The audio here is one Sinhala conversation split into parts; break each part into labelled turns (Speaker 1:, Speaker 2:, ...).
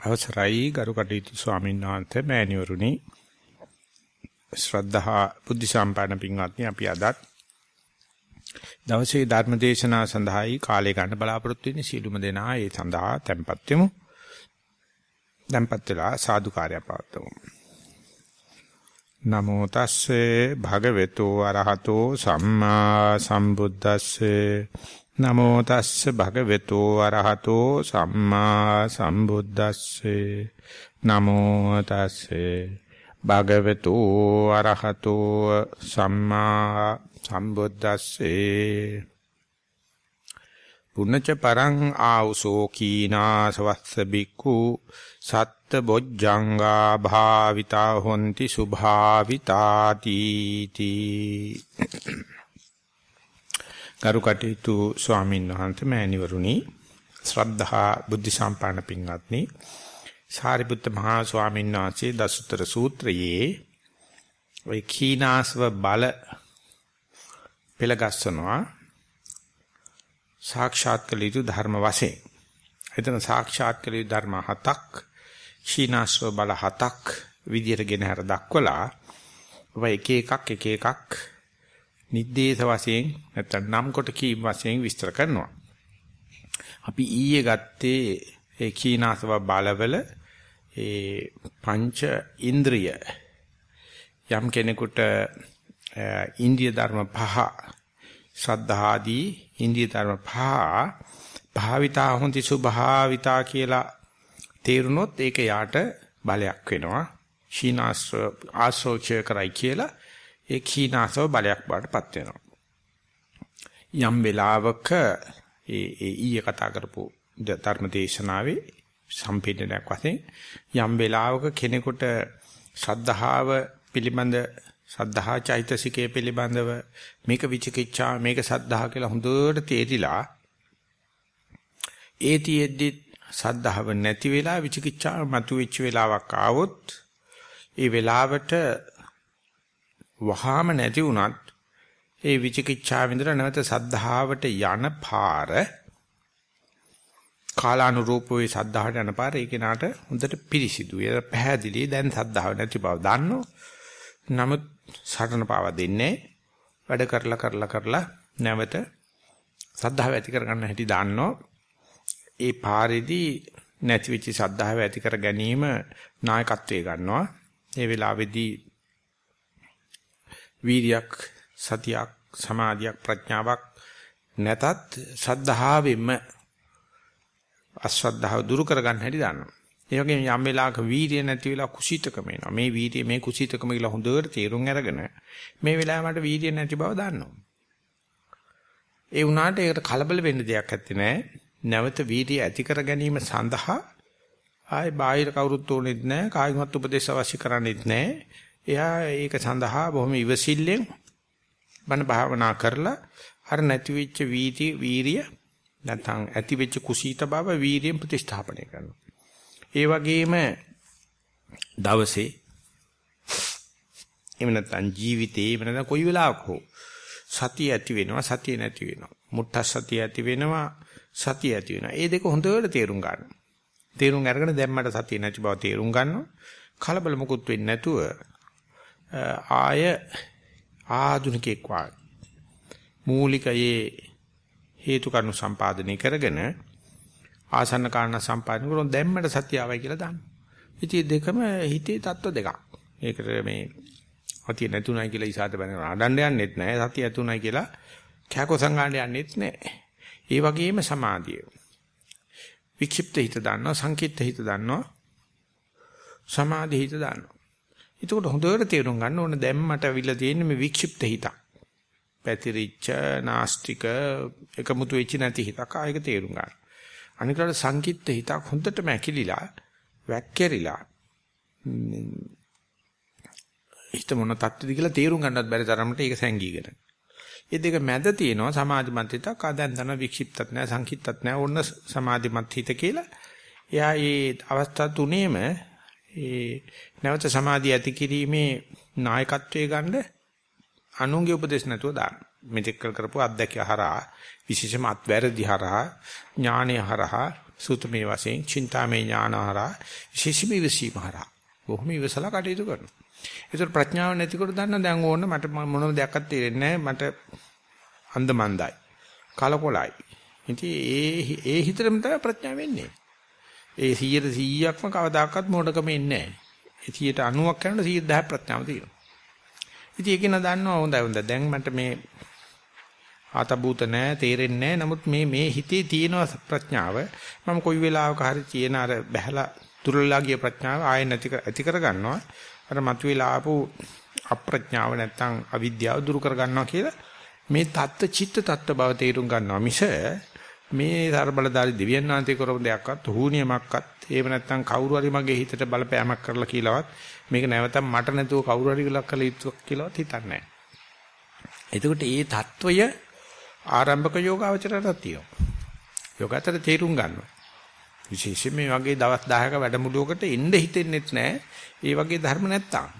Speaker 1: අවසරයි ගරු කටයුතු ස්වාමීන් වහන්සේ මෑණිවරුනි ශ්‍රද්ධහා බුද්ධ සම්පන්න පින්වත්නි අපි අදත් දවසේ ධර්ම දේශනාව සඳහායි කාලය ගන්න බලාපොරොත්තු වෙන්නේ සීලුම දෙනා ඒ සඳහා tempත් වෙමු. tempත් වෙලා සාදුකාරය පවත්වමු. නමෝ තස්සේ භගවතු අරහතෝ සම්මා සම්බුද්දස්සේ නමෝ තස්ස භගවතු අරහතෝ සම්මා සම්බුද්දස්සේ. නමෝ තස්සේ භගවතු අරහතෝ සම්මා සම්බුද්දස්සේ. පුන්නච පරං ආවුසෝ කීනා සවස්ස බික්ඛු සත්ත බොජ්ජංගා භාවිතා හොಂತಿ සුභාවිතාති තී ගරු කටයුතු ස්වාමීන් වහන්සේ මෑණිවරුනි ශ්‍රද්ධහා බුද්ධ සම්පන්න පින්වත්නි සාරිපුත්ත මහා ස්වාමීන් වහන්සේ දසුතර සූත්‍රයේ ওই කීනාස්ව බල පෙළගස්සනවා සාක්ෂාත් කළ යුතු ධර්ම වශයෙන්. එතන සාක්ෂාත් කළ යුතු ධර්ම හතක් කීනාස්ව බල හතක් විදියට ගෙන හර දක්වලා ඔබ එක එකක් එක එකක් නිද්දේශ වශයෙන් නැත්නම් නම් කොට කීම් වශයෙන් විස්තර කරනවා. අපි ඊයේ ගත්තේ ඒ කීනාසව බලවල ඒ පංච ඉන්ද්‍රිය යම් කෙනෙකුට ඉන්දිය ධර්ම පහ ශ්‍රද්ධාදී ඉන්දිය ධර්ම පහ භාවිතා හොಂತಿ සුභාවිතා කියලා තේරුනොත් ඒක යාට බලයක් වෙනවා. ශීනාස්ව ආශ්‍රෝචය කරයි කියලා ඒ කීනාසව බලයක් බාටපත් වෙනවා. යම් වෙලාවක ඒ ඒ ඊයේ කතා කරපු ධර්ම දේශනාවේ සම්පීඩනයක් වශයෙන් යම් වෙලාවක කෙනෙකුට ශ්‍රද්ධාව පිළිබඳ සද්ධා චෛතසිකයේ පිළිබඳව මේක විචිකිච්ඡා මේක සද්ධා කියලා හොඳට තේරිලා ඒතියෙද්දි සද්ධාව නැති වෙලා විචිකිච්ඡා මතුවෙච්ච වෙලාවක් ආවොත් ඒ වෙලාවට වහාම නැති වුණත් ඒ විචිකිච්ඡාව විඳලා නැවත සද්ධාවට යන පාර කාලානුරූපෝ ඒ සද්ධාවට යන පාර ඒ කෙනාට හොඳට පිරිසිදු. ඒ පැහැදිලි දැන් සද්ධාව නැති බව දන්නෝ. නමුත් සටන පාව දෙන්නේ වැඩ කරලා කරලා කරලා නැවත සද්ධාව ඇති කරගන්න හැටි දන්නෝ. ඒ පාරේදී නැති වෙච්ච සද්ධාව ඇති කර ගැනීම නායකත්වයේ ගන්නවා. ඒ වෙලාවේදී වීර්යයක් සතියක් සමාධියක් ප්‍රඥාවක් නැතත් සද්ධාවෙම අශ්‍රද්ධාව දුරු කරගන්න හැටි දන්නවා. ඒ වගේම යම් වෙලාවක වීර්ය නැති වෙලා කුසීතකම එනවා. මේ වීර්ය මේ කුසීතකම කියලා හොඳට තේරුම් අරගෙන මේ වෙලාවේ මට වීර්ය නැති බව දන්නවා. ඒ වුණාට ඒකට කලබල වෙන්න දෙයක් නැත්තේ නෑ. නැවත වීර්ය ඇති කර ගැනීම සඳහා ආයි බාහිර කවුරුත් ඕනෙත් නෑ. කායිමත් උපදේශ අවශ්‍ය කරන්නේත් නෑ. එයා ඒක සඳහා බොහොම ඉවසිල්ලෙන් බණ භාවනා කරලා අර නැති වෙච්ච වීති වීරිය නැත්නම් ඇති වෙච්ච කුසීත බව වීරියෙන් ප්‍රතිස්ථාපනය කරනවා. ඒ වගේම දවසේ එහෙම නැත්නම් ජීවිතේ එහෙම නැත්නම් කොයි වෙලාවක හෝ සතිය ඇති වෙනවා සතිය නැති වෙනවා. මුට්ට සතිය ඇති වෙනවා සතිය ඇති වෙනවා. මේ දෙක හොඳට තේරුම් ගන්න. තේරුම් අරගෙන දැම්මට සතිය නැති බව තේරුම් ගන්නවා. කලබල මුකුත් වෙන්නේ නැතුව ආය ආධුනිකෙක් වාගේ මූලිකයේ හේතු කරුණු සම්පාදනය කරගෙන ආසන්න කාරණා සම්පාදනය කරන දැම්මට සත්‍යාවයි කියලා දාන්න. ඉතින් දෙකම හිතේ தত্ত্ব දෙකක්. ඒකට මේ සතිය නැතුණයි කියලා ඉසాత බැනගෙන ආඩන්න යන්නෙත් නැහැ. සතිය ඇතුණයි කියලා කැකෝ සංගාණ්ඩ යන්නෙත් නැහැ. ඒ වගේම සමාධිය. වික්ෂිප්ත හිත දන්නවා, සංකීර්ණ හිත දන්නවා, සමාධි හිත දන්නවා. එතකොට හොඳට තේරුම් ගන්න ඕන දැන් මට අවිල්ල තියෙන්නේ මේ වික්ෂිප්ත හිතක්. පැතිරිච්ච නාස්තික එකමුතු වෙච්ච නැති හිතක් ආයක තේරුම් ගන්න. අනිකට සංකිට්ත හිතක් හොඳටම ඇකිලිලා වැක්කිරිලා හිත මොන තත්ත්වද කියලා තේරුම් ගන්නත් බැරි තරමට ඒක සැංගීගෙන. ඒ දෙක මැද තියෙනවා සමාධිමත් හිතක් ආදැන් තන වික්ෂිප්තත් නැහැ සංකිට්තත් නැහැ ඕන්න සමාධිමත් හිත කියලා. එයා මේ අවස්ථා තුනේම ඒ නැවත සමාධිය ඇති කිරීමේ නායකත්වයේ ගන්න අනුන්ගේ උපදේශ නැතුව දාන්න. මෙතෙක් කරපු අත්දැකිය හරහා විශේෂම අත්වැරදි හරහා ඥානය හරහා සූතමේ වශයෙන් චින්තාමේ ඥානහරා විශේෂම ඉවසීමහරා බොහොම ඉවසලා කටයුතු කරනවා. ඒතර ප්‍රඥාව නැතිකොට දන්න දැන් ඕන මට මොනම දෙයක්වත් තේරෙන්නේ මට අන්දමන්දයි. කලකොලයි. ඉතින් ඒ ඒ හිතරම තමයි ප්‍රඥාව වෙන්නේ. ඒ 100 100ක්ම කවදාකවත් මොඩකම එන්නේ නැහැ. 90ක් කරනකොට 110 ප්‍රඥාව තියෙනවා. ඉතින් ඒක න දන්නවා හොඳයි හොඳයි. දැන් මට මේ ආතබූත නැහැ තේරෙන්නේ නැහැ. නමුත් මේ මේ හිතේ තියෙන ප්‍රඥාව මම කොයි වෙලාවක හරි තියෙන අර බහැලා තුරලා ගිය ප්‍රඥාව ආයෙ නැති ඇති කර ගන්නවා. අර මතුවලා ආපු අප්‍රඥාව නැත්තම් අවිද්‍යාව දුරු කර ගන්නවා කියලා මේ தත්ත්ව චිත්ත தත්ත්ව බව තේරුම් ගන්නවා මිස මේ ਸਰබලදාරි දෙවියන් වහන්සේ කරපු දෙයක්වත් රූණියමක්වත් එහෙම නැත්නම් කවුරු හරි මගේ හිතට බලපෑමක් කරලා කියලාවත් මේක නැවතම් මට නැතුව කවුරු හරි කළක් කළ යුතුක් කියලාවත් හිතන්නේ නැහැ. එතකොට මේ தত্ত্বය ආරම්භක යෝගාවචරයටත් තියෙනවා. යෝගාතර තේරුම් ගන්නවා. විශේෂයෙන් මේ වගේ දවස් 10ක වැඩමුළුවකට එන්න හිතෙන්නෙත් නැහැ. ඒ වගේ ධර්ම නැත්තම්.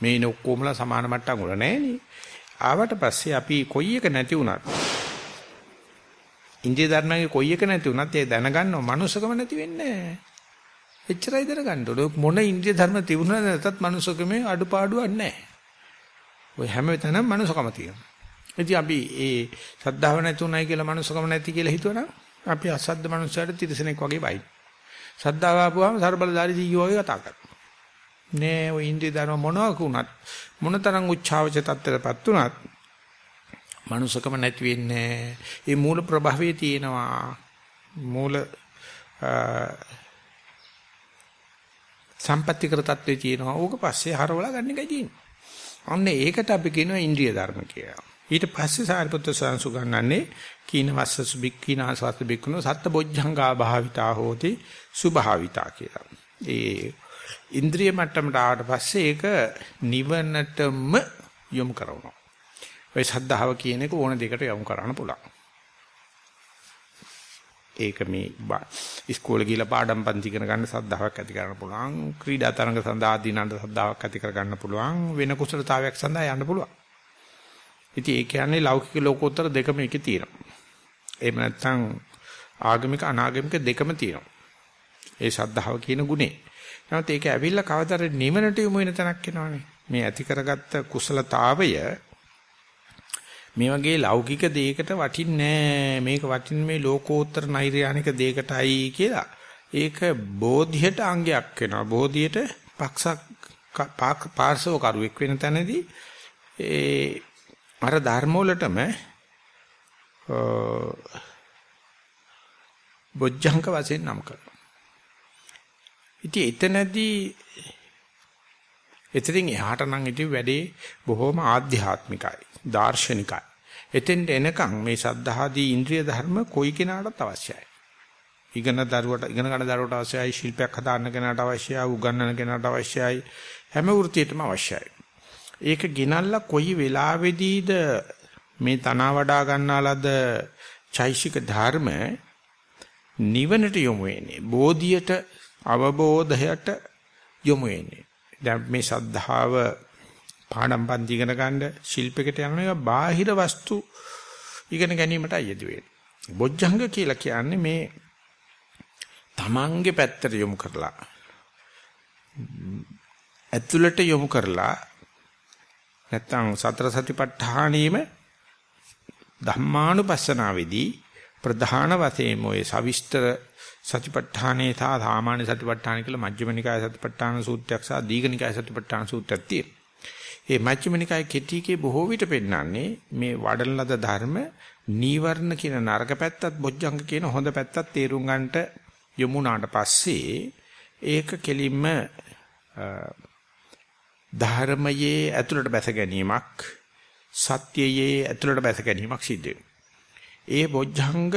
Speaker 1: මේ ඉන්නේ ඔක්කොමලා සමාන මට්ටම් වල නැහනේ. ආවට පස්සේ අපි කොයි එක නැති වුණත් ඉන්දිය ධර්මයේ කොයි එක නැති වුණත් ඒ දැනගන්නව මනුස්සකම නැති වෙන්නේ නැහැ. එච්චරයි දැනගන්න ඕනේ. මොන ඉන්දිය ධර්ම තිබුණා නැතත් මනුස්සකමේ අඩුපාඩුවක් නැහැ. ඔය හැම තැනම මනුස්සකම තියෙනවා. ඉතින් අපි ඒ සද්ධාව නැතුණයි කියලා මනුස්සකම නැති කියලා හිතුවනම් අපි අසද්ද මනුස්සයට තිරසනෙක් වගේ වයි. සද්ධාව ආපුවාම ਸਰබලදාරි ජීවෝ වගේ කතා කරනවා. නෑ ඔය ඉන්දිය ධර්ම මොනවා වුණත් මොනතරම් උච්චාවච තත්ත්වයටපත් උනත් මනුසකම නැති වෙන්නේ ඒ මූල ප්‍රභවයේ තියෙනවා. මූල සම්පත්‍ති කර තත්ත්වයේ තියෙනවා. ඕක පස්සේ හරවලා ගන්න එකයි තියෙන්නේ. අන්න ඒකට අපි කියනවා ඉන්ද්‍රිය ධර්ම කියලා. ඊට පස්සේ සාරිපුත්‍ර සාංශු ගන්නන්නේ කීන වස්සසු බික්කීනාසවත් බික්කුණෝ සත්ත බොජ්ජංගා භාවිතා හෝති සුභාවිතා කියලා. ඒ ඉන්ද්‍රිය මට්ටමට ආවට පස්සේ ඒක නිවනටම යොමු කරනවා. ඔය සද්ධාව කියන එක ඕන දෙයකට යොමු කරන්න පුළුවන්. ඒක මේ ඉස්කෝලේ ගිහලා පාඩම් පන්ති ඉගෙන ගන්න සද්ධාාවක් ඇති කරන්න පුළුවන්. ක්‍රීඩා තරඟ සඳහා දිනන්න සද්ධාාවක් ඇති කර ගන්න පුළුවන්. වෙන කුසලතාවයක් සඳහා යන්න පුළුවන්. ඉතින් ඒ කියන්නේ ලෞකික ලෝකෝත්තර දෙකම එකේ තියෙනවා. එහෙම නැත්නම් ආගමික අනාගමික දෙකම තියෙනවා. ඒ සද්ධාව කියන ගුණේ. නමුත් ඒක ඇවිල්ලා කවදාද නිවනට යොමු වෙන තැනක් එනවනේ. මේ ඇති කරගත්ත කුසලතාවය මේ වගේ ලෞකික දෙයකට වටින්නේ මේක වටින්නේ මේ ලෝකෝත්තර නෛර්යානික දෙයකටයි කියලා. ඒක බෝධියට අංගයක් වෙනවා. බෝධියට පක්ෂ පාර්ශව කරුවෙක් වෙන තැනදී ඒ අර ධර්ම වලටම බොජ්ජංක වශයෙන් නම් කරනවා. ඉතින් එතනදී එතනින් එහාට නම් ඉතින් වැඩේ බොහොම ආධ්‍යාත්මිකයි, දාර්ශනිකයි. එතෙන්ට එනකන් මේ සද්ධාදී ඉන්ද්‍රිය ධර්ම කොයි කෙනාටත් අවශ්‍යයි. ඉගෙන දරුවට ඉගෙන ගන්න දරුවට අවශ්‍යයි, ශිල්පයක් හදාන්න කෙනාට අවශ්‍යයි, උගන්වන කෙනාට අවශ්‍යයි, හැම වෘත්තියකටම අවශ්‍යයි. ඒක ගෙනල්ලා කොයි වෙලාවෙදීද මේ තනවා වඩා ගන්නාලද චෛසික ධර්ම නිවනට යොමු වෙන්නේ. බෝධියට අවබෝධයට යොමු වෙන්නේ. දැන් මේ ශද්ධාව පාඩම් පන්ති ඉගෙන ගන්න ශිල්පයකට යන එක බාහිර වස්තු ඉගෙන ගැනීමට අයදි වෙන්නේ. බොජ්ජංග කියලා කියන්නේ මේ තමන්ගේ පැත්තට යොමු කරලා ඇතුළට යොමු කරලා නැත්තම් සතර සතිපට්ඨානෙම ධම්මානුපස්සනාවේදී ප්‍රධාන වශයෙන් ඔය සවිස්තර සතිපට්ඨානේ සහ සාමාන්‍ය සතිපට්ඨාන කියලා මජ්ක්‍ධිම නිකාය සතිපට්ඨාන සූත්‍රයක් සහ දීඝ නිකාය සතිපට්ඨාන සූත්‍රයක් තියෙනවා. මේ මජ්ක්‍ධිම නිකාය කෙටිකේ බොහෝ විට පෙන්නන්නේ මේ වඩන ලද ධර්ම නීවරණ කියන නරක පැත්තත් බොජ්ජංග කියන හොඳ පැත්තත් තේරුම් ගන්නට යමුනාට පස්සේ ඒක කෙලින්ම ධර්මයේ ඇතුළට බැස ගැනීමක් සත්‍යයේ ඇතුළට බැස ගැනීමක් සිද්ධ වෙනවා. ඒ බොජ්ජංග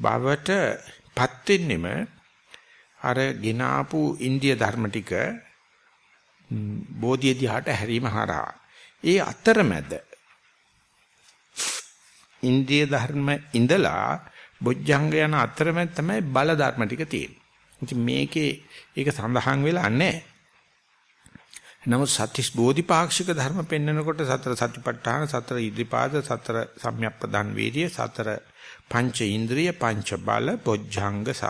Speaker 1: බවට පත් වෙන්නෙම අර ගිනාපු ඉන්දිය ධර්ම ටික බෝධිය දිහාට හැරීම හරහා ඒ අතරමැද ඉන්දිය ධර්ම ඉඳලා බොජ්ජංග යන අතරමැද තමයි බල ධර්ම ටික තියෙන්නේ. ඉතින් මේකේ ඒක සඳහන් වෙලා නැහැ. නමුත් සත්‍තිස් බෝධිපාක්ෂික ධර්ම පෙන්වනකොට සතර සතිපට්ඨාන සතර ඉදිපාද සතර සම්‍යක්පදන් වීර්ය සතර පංච ඉන්ද්‍රිය පංච බල බොජ්ජංග සහ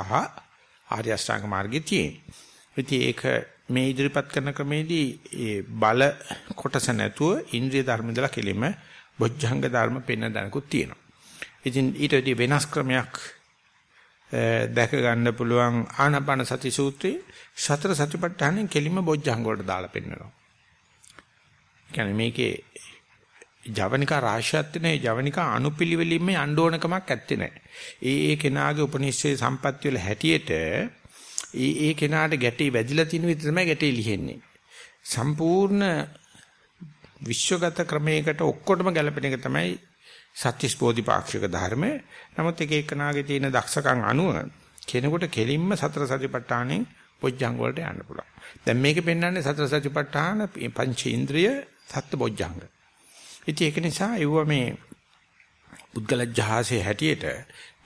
Speaker 1: ආර්ය අෂ්ටාංග මාර්ගයේ තියෙන. ඉතින් ඒක මේ ඉදිරිපත් කරන ක්‍රමේදී ඒ බල කොටස නැතුව ඉන්ද්‍රිය ධර්ම ඉඳලා කෙලිම බොජ්ජංග ධර්ම පෙන්වන දනකුත් තියෙනවා. ඉතින් ඊට වඩා වෙනස් ක්‍රමයක් දැක ගන්න පුළුවන් ආනාපාන සති සූත්‍රයේ සතර සතිපට්ඨානෙන් කෙලිම බොජ්ජංග වලට දාලා පෙන්නනවා. කියන්නේ මේකේ ජවනිකා රාශියක් තියෙන ජවනිකා අනුපිළිවෙලින්ම යන්න ඕනකමක් ඇත්තේ නැහැ. ඒ ඒ කෙනාගේ උපනිෂේ සම්පත්‍ය වල හැටියට ඒ ඒ කෙනාට ගැටේ වැදිලා තියෙන විදිහ තමයි ගැටේ ලිහෙන්නේ. සම්පූර්ණ විශ්වගත ක්‍රමයකට ඔක්කොටම ගැලපෙන එක තමයි සත්‍තිස් බෝධිපාක්ෂික ධර්ම. නමුත් එක එකනාගේ තියෙන දක්ෂකම් අනුව කෙනෙකුට කෙලින්ම සතර සතිපට්ඨානෙන් බොජ්ජංග වලට යන්න පුළුවන්. දැන් මේකේ පෙන්වන්නේ සතර සතිපට්ඨාන පංච ඉන්ද්‍රිය සත්‍ය බොජ්ජංග. ඉතින් ඒක නිසා ඒව මේ පුද්ගල ජහසේ හැටියට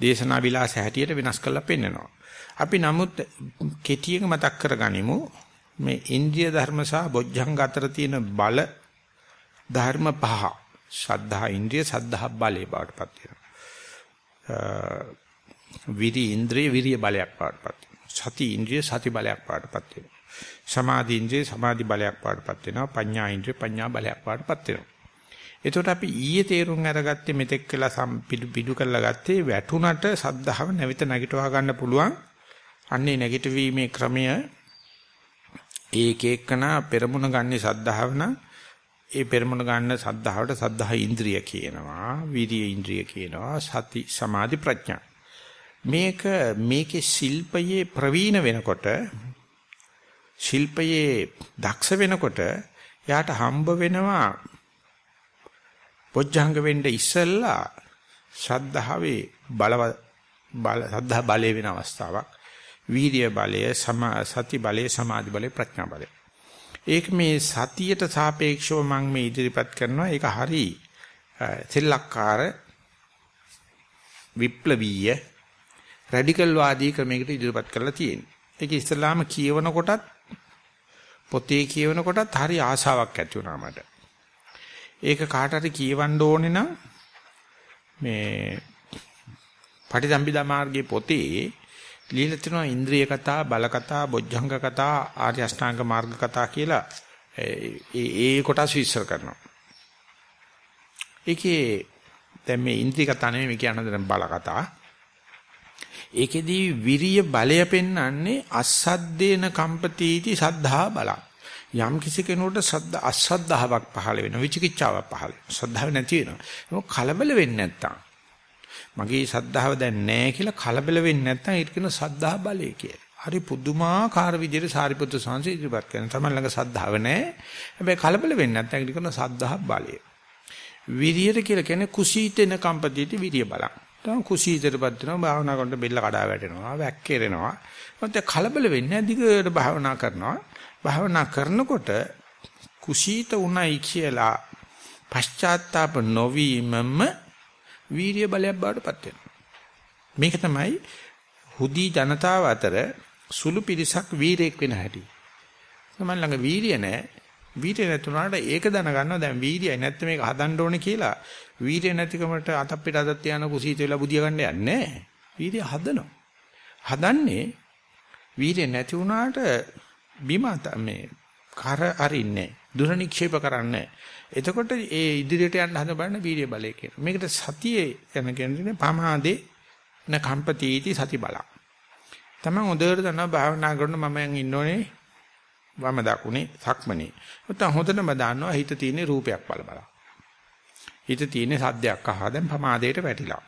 Speaker 1: දේශනා විලාස හැටියට වෙනස් කරලා පෙන්නනවා. අපි නමුත් කෙටියෙන් මතක් කරගනිමු මේ ඉන්ද්‍රිය ධර්ම සහ බොජ්ජංග අතර තියෙන බල ධර්ම පහ. ශ්‍රද්ධා ඉන්ද්‍රිය සද්ධා බලේ බවටපත් වෙනවා. විරි ඉන්ද්‍රිය විරිය බලයක් බවටපත් සති ඉන්ද්‍රිය සති බලයක් පාටපත් වෙනවා. සමාධි ඉන්ද්‍රිය සමාධි බලයක් පාටපත් වෙනවා. පඤ්ඤා ඉන්ද්‍රිය පඤ්ඤා බලයක් පාටපත් වෙනවා. එතකොට අපි ඊයේ තේරුම් අරගත්තේ මෙතෙක් වෙලා පිටු පිටු කරලා ගත්තේ වැටුණට සද්ධාව නැවිත නැගිටවා ගන්න පුළුවන්. අන්නේ නැගිටවීමේ ක්‍රමය ඒක එක්කන පෙරමුණ ගන්නේ සද්ධාව නම් ඒ පෙරමුණ ගන්න සද්ධාවට සද්ධා ඉන්ද්‍රිය කියනවා. විරිය ඉන්ද්‍රිය කියනවා. සති සමාධි ප්‍රඥා මේක මේකේ ශිල්පයේ ප්‍රවීණ වෙනකොට ශිල්පයේ දක්ෂ වෙනකොට යාට හම්බ වෙනවා පොච්චංග වෙන්න ඉස්සෙල්ලා ශ්‍රද්ධාවේ බලව බල සද්ධා බලය වෙන අවස්ථාවක් වීර්ය බලය සති බලය සමාධි බලය ප්‍රඥා බලය ඒක මේ සතියට සාපේක්ෂව මම මේ ඉදිරිපත් කරනවා ඒක හරි සෙල්ලක්කාර විප්ලවීය රැඩිකල් වාදී ක්‍රමයකට ඉදිරිපත් කරලා තියෙන්නේ. ඒක ඉස්ලාම කියවන කොටත් පොතේ කියවන කොටත් හරි ආසාවක් ඇති වුණා මට. ඒක කාට හරි කියවන්න ඕනේ නම් මේ පටිසම්භිදා මාර්ගයේ පොතේ ලියලා තියෙනවා ඉන්ද්‍රිය කතා, බල කතා, බොජ්ජංග කතා, ආර්ය අෂ්ටාංග මාර්ග කතා කියලා ඒ ඒ කොටස් විශ්සර කරනවා. ඒකේ දැන් මේ ඉන්ද්‍රිය කතා නෙමෙයි මේ කියන්න දෙන බල කතා. ඒකෙදී විරිය බලය පෙන්වන්නේ අසද්දේන කම්පතිටි සද්ධා බලං. යම් කිසි කෙනෙකුට සද්ද අසද්ධාාවක් පහළ වෙනවා විචිකිච්ඡාවක් පහළ වෙනවා. සද්ධාව නැති වෙනවා. ඒක කලබල වෙන්නේ නැත්තම්. මගේ සද්ධාව දැන් නැහැ කියලා කලබල වෙන්නේ නැත්තම් ඒක කියන සද්ධා බලය කියලා. හරි පුදුමාකාර විදිහට සාරිපුත්‍ර සංසය ඉදිරිපත් කරන තමයි ළඟ සද්ධාව නැහැ. හැබැයි කලබල වෙන්නේ නැත්තම් ඒක කියන සද්ධා බලය. විරියට කියලා කියන්නේ කුසීතේන කම්පතිටි විරිය බලං. තම කුසීතටපත් වෙනවා භාවනා කරනකොට බෙල්ල කඩා වැටෙනවා වැක්කිරෙනවා මොකද කලබල වෙන්නේ දිගට භාවනා කරනවා භාවනා කරනකොට කුසීත උණයි කියලා පශ්චාත්තාප නොවීමම වීර්ය බලයක් බවටපත් වෙනවා මේක තමයි හුදී ජනතාව අතර සුළු පිරිසක් වීරයෙක් වෙන හැටි තමයි ළඟ වීර්ය නැහැ වීර්ය නැතුණාට ඒක දැනගන්නවා දැන් වීර්යයි නැත්නම් මේක හදන්න ඕනේ කියලා වීර්ය නැතිකමට අතක් පිට අතක් තියන කුසීත වෙලා බුදිය ගන්න යන්නේ නැහැ. වීර්ය හදනවා. හදන්නේ වීර්ය නැති වුණාට බිම මේ කර අරින්නේ දුර නික්ෂේප කරන්නේ. එතකොට ඒ ඉදිරියට යන්න හද බලන්න වීර්ය බලය කියනවා. මේකට සතියේ යන කියන්නේ පමාදේ න කම්පතිටි සති බලක්. තමන් හොඳට දන්නවා භාවනා කරන මම ඉන්නෝනේ වම දකුණේ සක්මනේ. නැත්නම් හොඳටම දන්නවා හිත තියෙන රූපයක් බල බල. හිත තියෙන සද්දයක් අහා දැන් පමාදයට වැටිලා.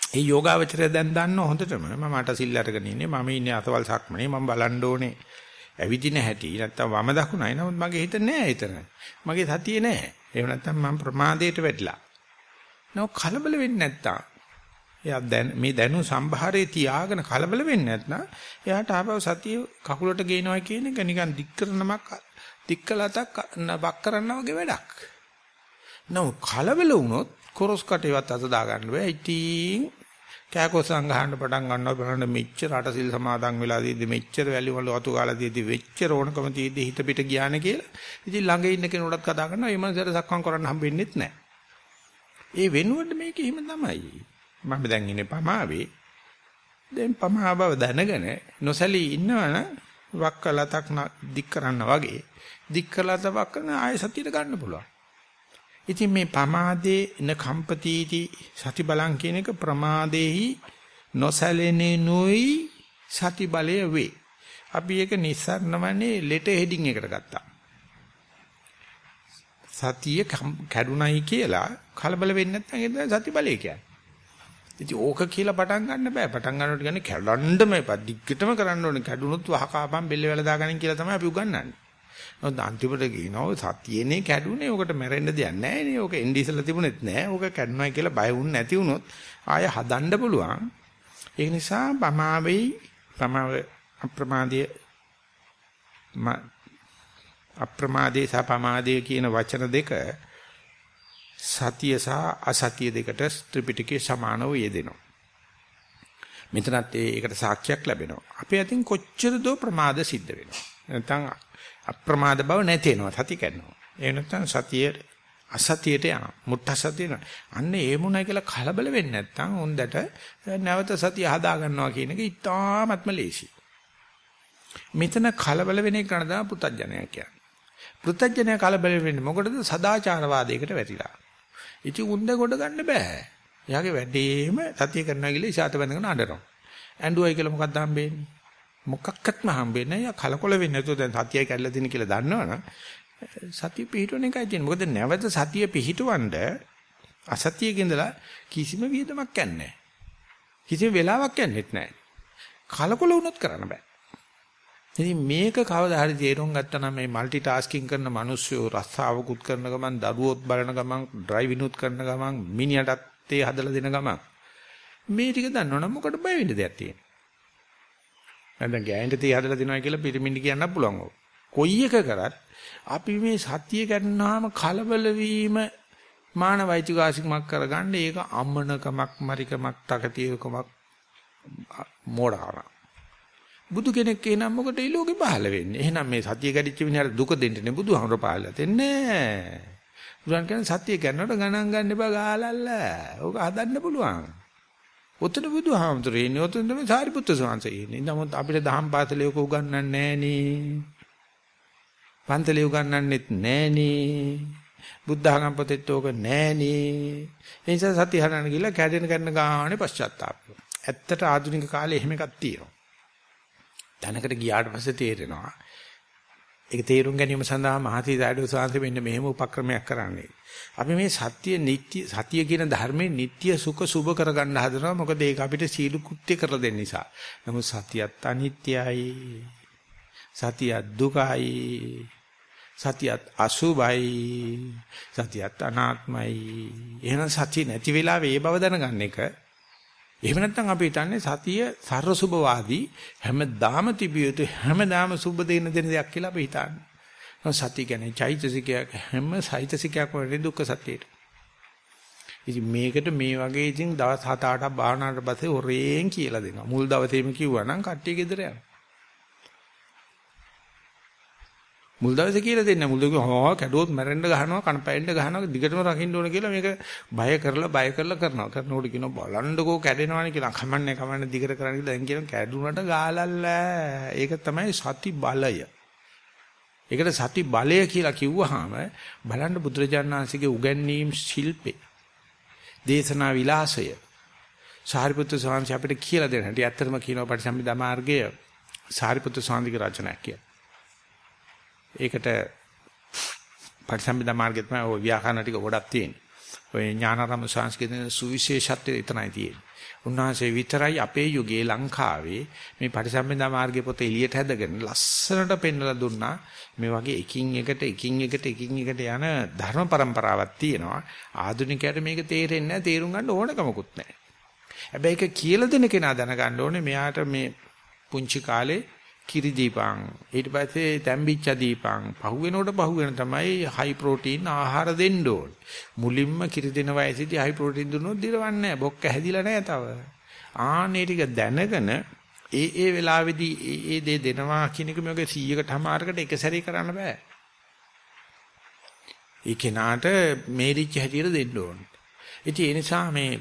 Speaker 1: ඒ යෝගාවචරය දැන් දන්නව හොඳටම මම අට සිල් අරගෙන ඉන්නේ මම ඉන්නේ අතවල් සක්මනේ මම බලන්න ඕනේ ඇවිදින හැටි නැත්තම් වම දකුණයි නමුත් මගේ හිත නෑ එතන. මගේ සතිය නෑ. එහෙම නැත්තම් මම ප්‍රමාදයට වැටිලා. නෝ කලබල වෙන්නේ නැත්තම් එයා දැන් මේ දැනුම් සම්භාරයේ තියාගෙන කලබල වෙන්නේ නැත්නම් එයාට ආපහු සතිය කකුලට ගේනවා කියන එක නිකන් දික් කරනමක් දික්කලතක් වක් කරනවා වගේ වැඩක්. නෝ කලබල වුණොත් කොරස් කටේවත් අත දා ගන්න බෑ. ඉතින් කෑකොසම් ගහන්න පටන් ගන්නවා බලන්න මෙච්චර අටසිල් සමාදන් වෙලා දීදී මෙච්චර වැලි වල අතු කාලා දීදී වෙච්චර ඕනකම දීදී හිත පිට ගියානේ කියලා. ඉතින් ළඟ ඉන්න කෙනෙකුටත් කතා කරනවා ඒ මනසට සක්මන් කරන්න හම්බෙන්නෙත් නැහැ. ඒ වෙනුවට මේක එහෙම තමයි. මම දැන් ඉන්නේ පමාවේ. දැන් පමා බව දැනගෙන නොසලී ඉන්නවනම් වක්කලතක් දික් කරන්න වගේ දික් කළාට වක්කන ආය සතියට ගන්න පුළුවන්. ඉතින් මේ පමාදේ න කම්පතිටි සති බලං කියන එක ප්‍රමාදේහි නොසැලෙනේ නොයි සති බලය වේ. අපි ඒක නිස්සාරණමනේ ලෙටර් හෙඩින් එකට ගත්තා. සතිය කැඩුනයි කියලා කලබල වෙන්නේ නැත්නම් ඒක සති බලය කියන්නේ. ඉතින් ඕක කියලා පටන් ගන්න බෑ. පටන් ගන්නකොට කියන්නේ කැඩන්නම එපා. දිග්ගටම කරන්න ඕනේ. කැඩුනොත් වහකාපම් බෙල්ල වල දාගනින් කියලා තමයි අපි උගන්වන්නේ. නමුත් අන්තිමට කියනවා සතියේනේ කැඩුනේ. ඕකට මැරෙන්න දෙයක් නැහැ නේ. ඕක එන්නේ ඉස්සලා තිබුණෙත් නැහැ. ඕක කැඩුනයි කියලා බය වුණ නැති වුණොත් ආය හදන්න පුළුවන්. ඒ නිසා පමාවෙයි පමාව අප්‍රමාදයේ අප්‍රමාදේ සහ පමාදේ කියන වචන දෙක සතිය සහ අසතිය දෙකට ත්‍රිපිටකයේ සමානව යෙදෙනවා. මෙතනත් ඒකට සාක්ෂියක් ලැබෙනවා. අපේ අතින් කොච්චර දෝ ප්‍රමාද සිද්ධ වෙනවා. නැත්නම් අප්‍රමාද බව නැති වෙනවා. සතිය කරනවා. ඒ නැත්නම් සතිය අසතියට යනවා. මුත්ත සතිය යනවා. අන්න ඒ මොනයි කියලා කලබල වෙන්නේ නැත්නම් හොඳට නැවත සතිය හදා ගන්නවා කියන එක ඉතාමත්ම ලේසි. මෙතන කලබල වෙන එක ගන්න තමයි පුතඥය කියන්නේ. පුතඥය කලබල වෙන්නේ මොකටද? සදාචාරවාදයකට වැටිලා. ඉති උන්ද කොට ගන්න බෑ. එයාගේ වැඩේම සතිය කරනවා කියලා ඉසాత බඳගෙන අඬනවා. ඇඬුවයි කියලා මොකක්ද හම්බෙන්නේ? මොකක්වත්ම හම්බෙන්නේ නැහැ. කලකොල වෙන්නේ නැතුව දැන් සතියයි කැඩලා තියෙන කියලා දන්නවනම් සතිය පිහිටවන එකයි තියෙන්නේ. මොකද නැවත සතිය පිහිටවන්න අසතියක ඉඳලා කිසිම වියදමක් යන්නේ කිසිම වෙලාවක් යන්නේත් නැහැ. කලකොල වුණොත් කරන්න බෑ. ඉතින් මේක කවදා හරි තේරුම් ගත්තා නම් මේ মালටි ටාස්කින් කරන මිනිස්සු රස්සාවකුත් කරන ගමන් දරුවොත් බලන ගමන් ඩ්‍රයිවිනුත් කරන ගමන් මිනිහටත් තේ හදලා දෙන ගමන් මේ ටික දන්නවනම් මොකට බය වෙන්න දෙයක් තියෙන්නේ නැත්නම් ගෑනට තේ හදලා දෙනවා කියලා පිරිමින්ඩි කියන්න පුළුවන් ඕක කොයි එක කරත් අපි මේ සතිය ගන්නාම කලබල වීම මානවයිතිකාසිකමක් කරගන්න ඒක අම්මනකමක් මරිකමක් තකතියකමක් මෝඩකමක් බුදු කෙනෙක් එනම් මොකටද මේ ලෝකෙ පහළ වෙන්නේ? එහෙනම් මේ සතිය ගැටිච්ච මිනිහට දුක දෙන්නේ බුදුහමර පහළ දෙන්නේ බුදුන් කියන්නේ සතිය ගන්නකොට ගණන් ගන්න එපා ගාලල්ල. ඕක හදන්න පුළුවන්. ඔතන බුදුහාමුදුරේ ඉන්නේ ඔතන තමයි සාරිපුත්‍ර ස්වාමීන් ඉන්නේ. නමුත් අපිට දහම් පාසලේ ඔක උගන්වන්නේ නෑනේ. පන්තලේ උගන්වන්නෙත් නෑනේ. බුද්ධ ධර්ම පොතේත් ඕක නෑනේ. ඒ නිසා සතිය හදන්න ගිහලා කැඩෙන කරන ගානේ පශ්චාත්තාප. ඇත්තට ආධුනික කාලේ එහෙම එකක් තියෙනවා. තැනකට ගියාට පස්සේ තේරෙනවා. ඒක තේරුම් ගැනීම සඳහා මහති සාඩු සාංශ මෙන්න මෙහෙම උපක්‍රමයක් කරන්නේ. අපි මේ සත්‍ය නිට්ටය සතිය කියන ධර්මයේ නිට්ටය සුඛ සුභ කරගන්න හදනවා. මොකද ඒක අපිට සීල කෘත්‍ය කරලා දෙන්න නිසා. නමුත් සතියත් අනිත්‍යයි. සතියත් දුකයි. සතියත් අසුභයි. සතියත් අනාත්මයි. එහෙනම් සතිය නැති වෙලාවේ ඒ බව දැනගන්න එක එහෙම නැත්නම් අපි හිතන්නේ සතිය සර්ව සුභවාදී හැමදාම තිබිය යුතු හැමදාම සුභ දෙන්න දෙන දෙයක් කියලා අපි හිතන්නේ. සතිය කියන්නේ චෛතසිකයක් හැම චෛතසිකයක් වගේ දුක්ඛ සත්‍යයට. ඉතින් මේකට මේ වගේ ඉතින් දවස් 7-8ක් භාවනාවට පස්සේ හොරෙන් කියලා දෙනවා. මුල් දවසේම කිව්වා නම් කට්ටිය ගෙදර යනවා. මුල් දවසේ කියලා දෙන්නේ. මුල් දවසේ හොවා කැඩුවොත් මැරෙන්න ගහනවා කනපැන්න ගහනවා දිගටම රකින්න ඕන කියලා මේක බය කරලා බය කරලා කරනවා. කරනකොට කියනවා බලන්නකෝ කැඩෙනවානේ කියලා. කමන්නේ කමන්නේ දිගට කරන්න කියලා. දැන් කියනවා කැඩුනට ගාලල්ල. ඒක තමයි සති බලය. ඒකට සති බලය කියලා කිව්වහම බලන්න බුදුරජාණන් වහන්සේගේ උගන්වීම් ශිල්පේ දේශනා විලාසය. සාරිපුත්‍ර ස්වාමීන් අපිට කියලා දෙන්න හැටි ඇත්තටම කියනවා පටිසම්භිදා මාර්ගය. සාරිපුත්‍ර ස්වාමීන්ගේ රචනයක් කියලා. ඒකට පටිසම්භිදා මාර්ගයේ තමයි ওই ව්‍යාකරණ ටික ගොඩක් තියෙන්නේ. ওই ඥානාරාම සංස්කෘතියේ සුවිශේෂත්වය එතනයි තියෙන්නේ. උන්වහන්සේ විතරයි අපේ යුගයේ ලංකාවේ මේ පටිසම්භිදා මාර්ගයේ පොත එළියට හැදගෙන ලස්සනට පෙන්වලා දුන්නා. මේ වගේ එකින් එකට එකින් එකට එකින් එකට යන ධර්ම પરම්පරාවක් තියෙනවා. ආධුනිකයට මේක තේරෙන්නේ නැහැ, තේරුම් ගන්න ඕනකමකුත් නැහැ. හැබැයි ඒක කියලා දෙන කෙනා දැනගන්න ඕනේ මෙයාට මේ පුංචි කාලේ කිරි දීපං. ඊට පස්සේ තැම්බිච්ච දීපං. පහුවෙනකොට පහුවෙන තමයි හයි ප්‍රෝටීන් ආහාර දෙන්න ඕනේ. මුලින්ම කිරි දෙන වයසේදී හයි ප්‍රෝටීන් දුන්නොත් දිරවන්නේ නැහැ. බොක්ක හැදිලා නැහැ තව. ආනේ ටික දැනගෙන ඒ ඒ වෙලාවේදී ඒ ඒ දේ දෙනවා කියන එක මේකේ 100කට හමාරකට එක සැරේ කරන්න බෑ. ඒ කෙනාට මේරිච්ච හැටියට දෙන්න ඕනේ. ඉතින් ඒ නිසා මේ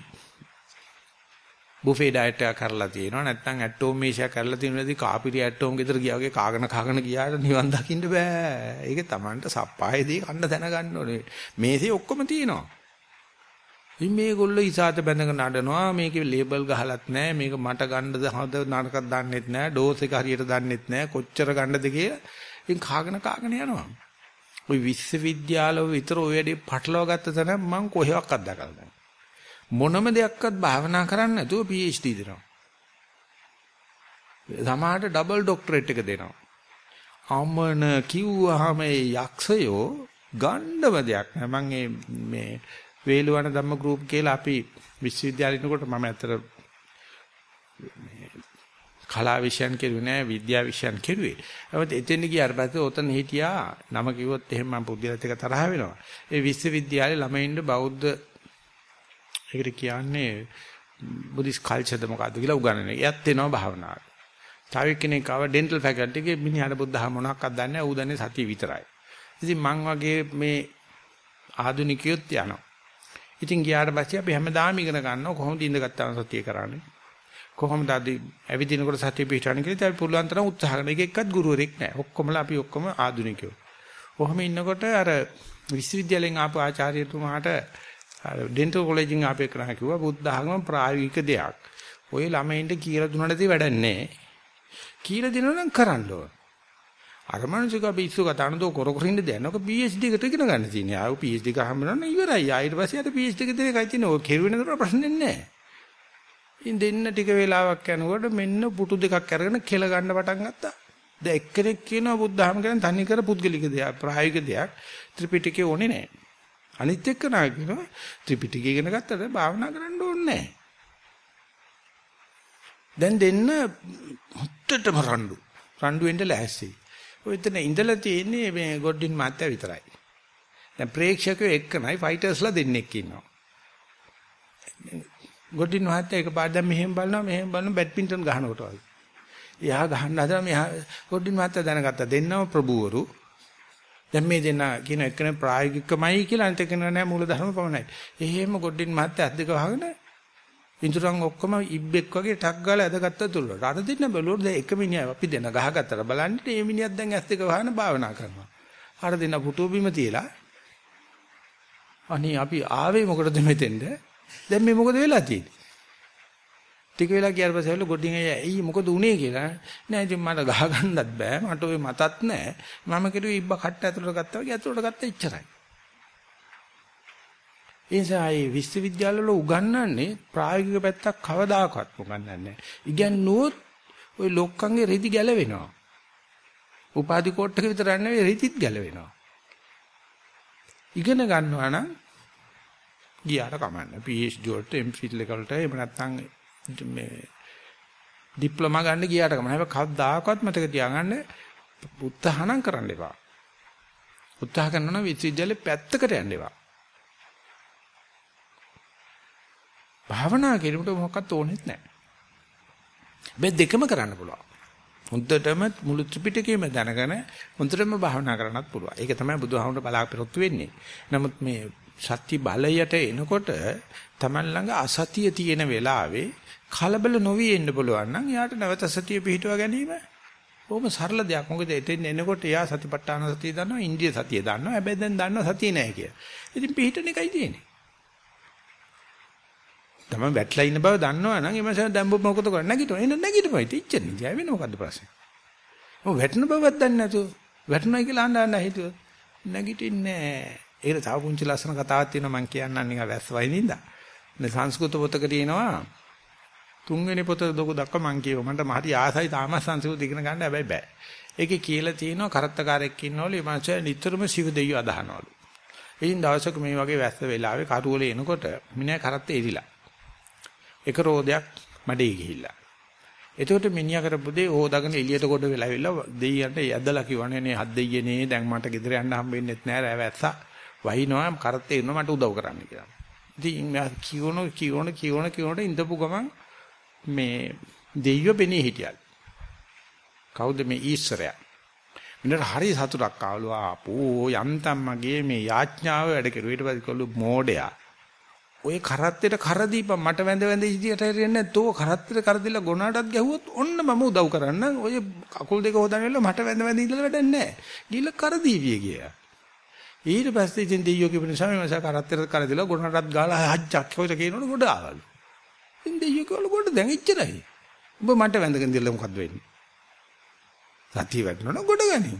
Speaker 1: බුෆේ ඩයට් එකක් කරලා තියෙනවා නැත්නම් ඇටෝම් මේෂයක් කරලා තියෙනවාදී කාපිරි ඇටෝම් ගෙදර ගියා වගේ කාගෙන කාගෙන ගියාට නිවන් දකින්න බෑ. ඒක Tamanට සප්පායේදී කන්න දැනගන්න ඕනේ. මේසේ ඔක්කොම තියෙනවා. ඉතින් මේගොල්ලෝ ඉසాత බැඳගෙන නඩනවා මේකේ ලේබල් ගහලත් නැහැ මේක මට ගන්නද හද නරකක් දන්නෙත් නැහැ ඩෝස් එක හරියට දන්නෙත් නැහැ කොච්චර ගන්නද කියලා ඉතින් කාගෙන කාගෙන යනවා. ওই විශ්වවිද්‍යාලවල විතර ওই වැඩේ පටලවා ගත්ත තැන මම කොහෙවත් අත්දකලා නැහැ. මොනම දෙයක්වත් භාවනා කරන්න නැතුව PhD දෙනවා. සමහරට ඩබල් ડોක්ටරේට් එක දෙනවා. අමන කිව්වහම ඒ යක්ෂයෝ ගණ්ඩව දෙයක් නෑ. මම මේ වේලුවන ධම්ම ගෲප් කියලා අපි විශ්වවිද්‍යාලේ ඉන්නකොට මම ඇත්තට කලා විෂයන් කෙරුවේ නෑ විද්‍යා විෂයන් කෙරුවේ. ඒවත් එතෙන් ගියාට පස්සේ ඔතන හිටියා නම කිව්වොත් එහෙම මම පුද්ගලත් එක්ක තරහ වෙනවා. ඒ විශ්වවිද්‍යාලේ ළමයින්ට බෞද්ධ ඒකට කියන්නේ බුද්දිස් කල්චර්ද මොකද්ද කියලා උගන්වන්නේ. එයත් එනවා භාවනාවට. තව කෙනෙක් ආව ඩෙන්ටල් ෆැකල්ටි එකේ මිනිහාට බුද්ධහ මොනවක්වත් දන්නේ නැහැ. ඌ දන්නේ සතිය විතරයි. ඉතින් මං වගේ මේ ආදුනිකයොත් යනවා. ඉතින් ගියාට පස්සේ අපි හැමදාම ඉගෙන ගන්නවා කොහොමද ඉඳගත්තාම සතිය කරන්නේ. කොහොමද අද ඇවිදිනකොට සතිය පිටවන්නේ කියලා අපි පුළුවන් තරම් උත්සාහ කරනවා. එක එක්කත් ගුරුවරෙක් නැහැ. ඔක්කොමලා අපි ඔක්කොම ආදුනිකයෝ. කොහොම ඉන්නකොට අර විශ්වවිද්‍යාලෙන් ආපු ආචාර්යතුමාට ඩෙන්ටල් කොලෙජින් ආපේ කරා කිව්වා බුද්ධ ආගම ප්‍රායෝගික දෙයක්. ඔය ළමයින්ට කියලා දුන්නාට වැඩක් නැහැ. කියලා දෙනවා නම් කරන්න ඕන. අර මනුස්සක අපි ඉස්සු කතාන දෝ කර කර ඉන්න දැනක PhD එකට ඉගෙන ගන්න තියෙන්නේ. ආව PhD එක හම්බුනොත් ඉවරයි. ආ ඊට පස්සේ අර PhD එක දෙන එකයි තියෙන්නේ. ඔය කෙරුවේ නතර ප්‍රශ්නේ නැහැ. ඉතින් දෙන්න ටික වෙලාවක් යනකොට මෙන්න පුටු දෙකක් අරගෙන කෙල ගන්න පටන් ගත්තා. දැන් එක්කෙනෙක් කියනවා බුද්ධහම කියන තනි කර පුද්ගලික දෙයක් ප්‍රායෝගික දෙයක් ත්‍රිපිටකේ ඕනේ නැහැ. අනිත් එක්ක නා කියනවා ත්‍රිපිටකය ඉගෙන ගත්තට භාවනා කරන්න ඕනේ නැහැ. දැන් දෙන්න මුත්තටම රණ්ඩු. රණ්ඩු වෙන්න ලෑස්ති. ඔය එතන ඉඳලා තියෙන්නේ මේ ගොඩින් මාත්‍යා විතරයි. දැන් ප්‍රේක්ෂකයෝ එක්කනයි ෆයිටර්ස්ලා දෙන්නෙක් ඉන්නවා. ගොඩින් මාත්‍යා එකපාරක් දැන් මෙහෙම බලනවා මෙහෙම බලනවා බැඩ්මින්ටන් ගහනකොට වගේ. එයා ගහන්න හදලා මෙහා ගොඩින් මාත්‍යා දැනගත්තා දෙන්නම ප්‍රභූවරු දැන් මේ දෙන්න කියන එකනේ ප්‍රායෝගිකමයි කියලා අනිත් එක නෑ මූලධර්ම පමණයි. එහෙම ගොඩින් මහත්තයා අත් දෙක වහගෙන ඉන්ද්‍රයන් ඔක්කොම ඉබ්බෙක් වගේ ටක් ගාලා ඇදගත්ත තුල්ලට. අර දෙන්න බැලුවොත් දැන් එක මිනිහා අපි දෙන්න ගහගත්තට බලන්න මේ මිනිහත් දැන් ඇස් දෙක වහන භාවනා කරනවා. අර දෙන්න පුටුව බිම තියලා අනේ අපි ආවේ මොකටද මෙතෙන්ද? දැන් මේ මොකද වෙලා තියෙන්නේ? ටික වෙලා ගියාට පස්සේ ඇවිල්ලා ගොඩින් ඇයි මොකද උනේ කියලා නෑ ඉතින් මට ගහ ගන්නත් බෑ මට ওই මතත් නෑ මම කිව්වේ ඉබ්බ කට්ට ඇතුළට ගත්තා වගේ ඇතුළට ගත්තා ඉච්චරයි ඉන්සයි විශ්වවිද්‍යාලවල උගන්වන්නේ ප්‍රායෝගික පැත්තක් කවදාකවත් උගන්වන්නේ නෑ ඉගැන්නුවොත් ওই ලොක්කන්ගේ රෙදි ගැලවෙනවා උපාධි කෝට් එක විතර නෙවෙයි රෙදිත් ගැලවෙනවා ඉගෙන ගන්නවා නම් ගියාට කමන්න PhD වලට MPhil එකකට එහෙම නැත්නම් මේ ඩිප්ලෝමා ගන්න ගියාට කම නැහැ. කවදාකවත් මතක තියාගන්න උත්සාහනම් කරන්න එපා. උත්සාහ කරනවා නම් විශ්වවිද්‍යාලේ පැත්තකට යන්න එපා. භාවනා කිරීමට මොකක්වත් ඕනෙත් නැහැ. මේ දෙකම කරන්න පුළුවන්. හොඳටම මුළු ත්‍රිපිටකයම දැනගෙන හොඳටම භාවනා කරන්නත් පුළුවන්. ඒක තමයි බුදුහාමුදුර බලාපොරොත්තු වෙන්නේ. නමුත් මේ සත්‍ය බලයට එනකොට Taman ළඟ අසතිය තියෙන වෙලාවේ කලබල නොවි එන්න පුළුවන් නම් යාට නැවත සතිය පිහිටුවා ගැනීම බොහොම සරල දෙයක්. මොකද එතෙන් එනකොට එයා සතිපට්ඨාන සතිය දන්නවා, ඉන්ද්‍රිය සතිය දන්නවා. හැබැයි දැන් දන්නවා සතිය නෑ කියලා. ඉතින් පිහිටන එකයි තියෙන්නේ. තමයි වැටලා ඉන්න බව දන්නවා නම් එමසෙන් දැන් මොකද කරන්නේ? නැගිටිනවා. එන්න නැගිටපයි. ඉච්චෙන්නේ. ඉතින් වෙන මොකද්ද ප්‍රශ්නේ? ඔව් වැටෙන බවක් දන්නේ නැතුව වැටුණා කියලා අඬ අඬ හිතුවා. නැගිටින්නේ නෑ. ඒකට තව පුංචි ලස්සන කතාවක් තියෙනවා මම කියන්නම් නිකන් වැස්ස වයින්ද. මේ සංස්කෘත පොතක තියෙනවා තුන්වෙනි පොත දොක දක්වා මං කියව මන්ට හරි ආසයි තාම සංස්කෘත ඉගෙන ගන්න හැබැයි බෑ. ඒකේ කියලා තියෙනවා කරත්තකාරයෙක් ඉන්නවලු මේ මනුස්සය නිතරම සිව දෙයියෝ අදහනවලු. ඉතින් දවසක මේ වගේ වැස්ස වෙලාවේ කරුවල එනකොට මිනිහා කරත්ත එරිලා. එක රෝදයක් මඩේ ගිහිල්ලා. එතකොට මිනිහා කරපු දේ හොදාගෙන එළියට කොට වෙලා ඇවිල්ලා දෙයියන්ට යදලා කිව්වනේ නේ හත් දෙයියනේ දැන් මට ගෙදර යන්න හම්බෙන්නෙත් නෑ රෑ වැස්සා. වහිනවා කරත්තේ ඉන්නවා මට උදව් කරන්න කියලා. ඉතින් මම කියවන කියවන කියවන කියවන ඉඳපු ගමන් මේ දෙයියෝ පෙනී හිටියල්. කවුද මේ ඊශ්වරයා? මිනිහට හරි සතුටක් ආවලු ආපෝ යන්තම් මගේ මේ යාඥාව වැඩ කෙරුවා. ඊට පස්සේ කළු මෝඩයා. ඔය කරත්තෙට කර දීපන් මට වැඳ වැඳ ඉදියට හරියන්නේ නැත්නම් කරත්තෙට කර දීලා ගොනාටත් ගැහුවොත් ඔන්න මම උදව් කරන්න. ඔය කකුල් දෙක හොදන්න වෙලා මට වැඳ වැඳ ඉඳලා වැඩක් නැහැ. ගිහලා කර දීවිය ගියා. ඊට පස්සේ ඉතින් දෙයියෝ කිව්ව නිසා මම කරත්තෙට කර දීලා ගොනාටත් ගාලා හජ්ජක් හොයද කියනකොට ගොඩ ආවලු. ඉතින් දෙයියෝ කිව්වලු ගොඩ දැන් ඉච්චරයි. උඹ මට වැඳගෙන දීලා මොකද්ද වෙන්නේ? සතිය වැටෙනවනම් ගොඩ ගනි.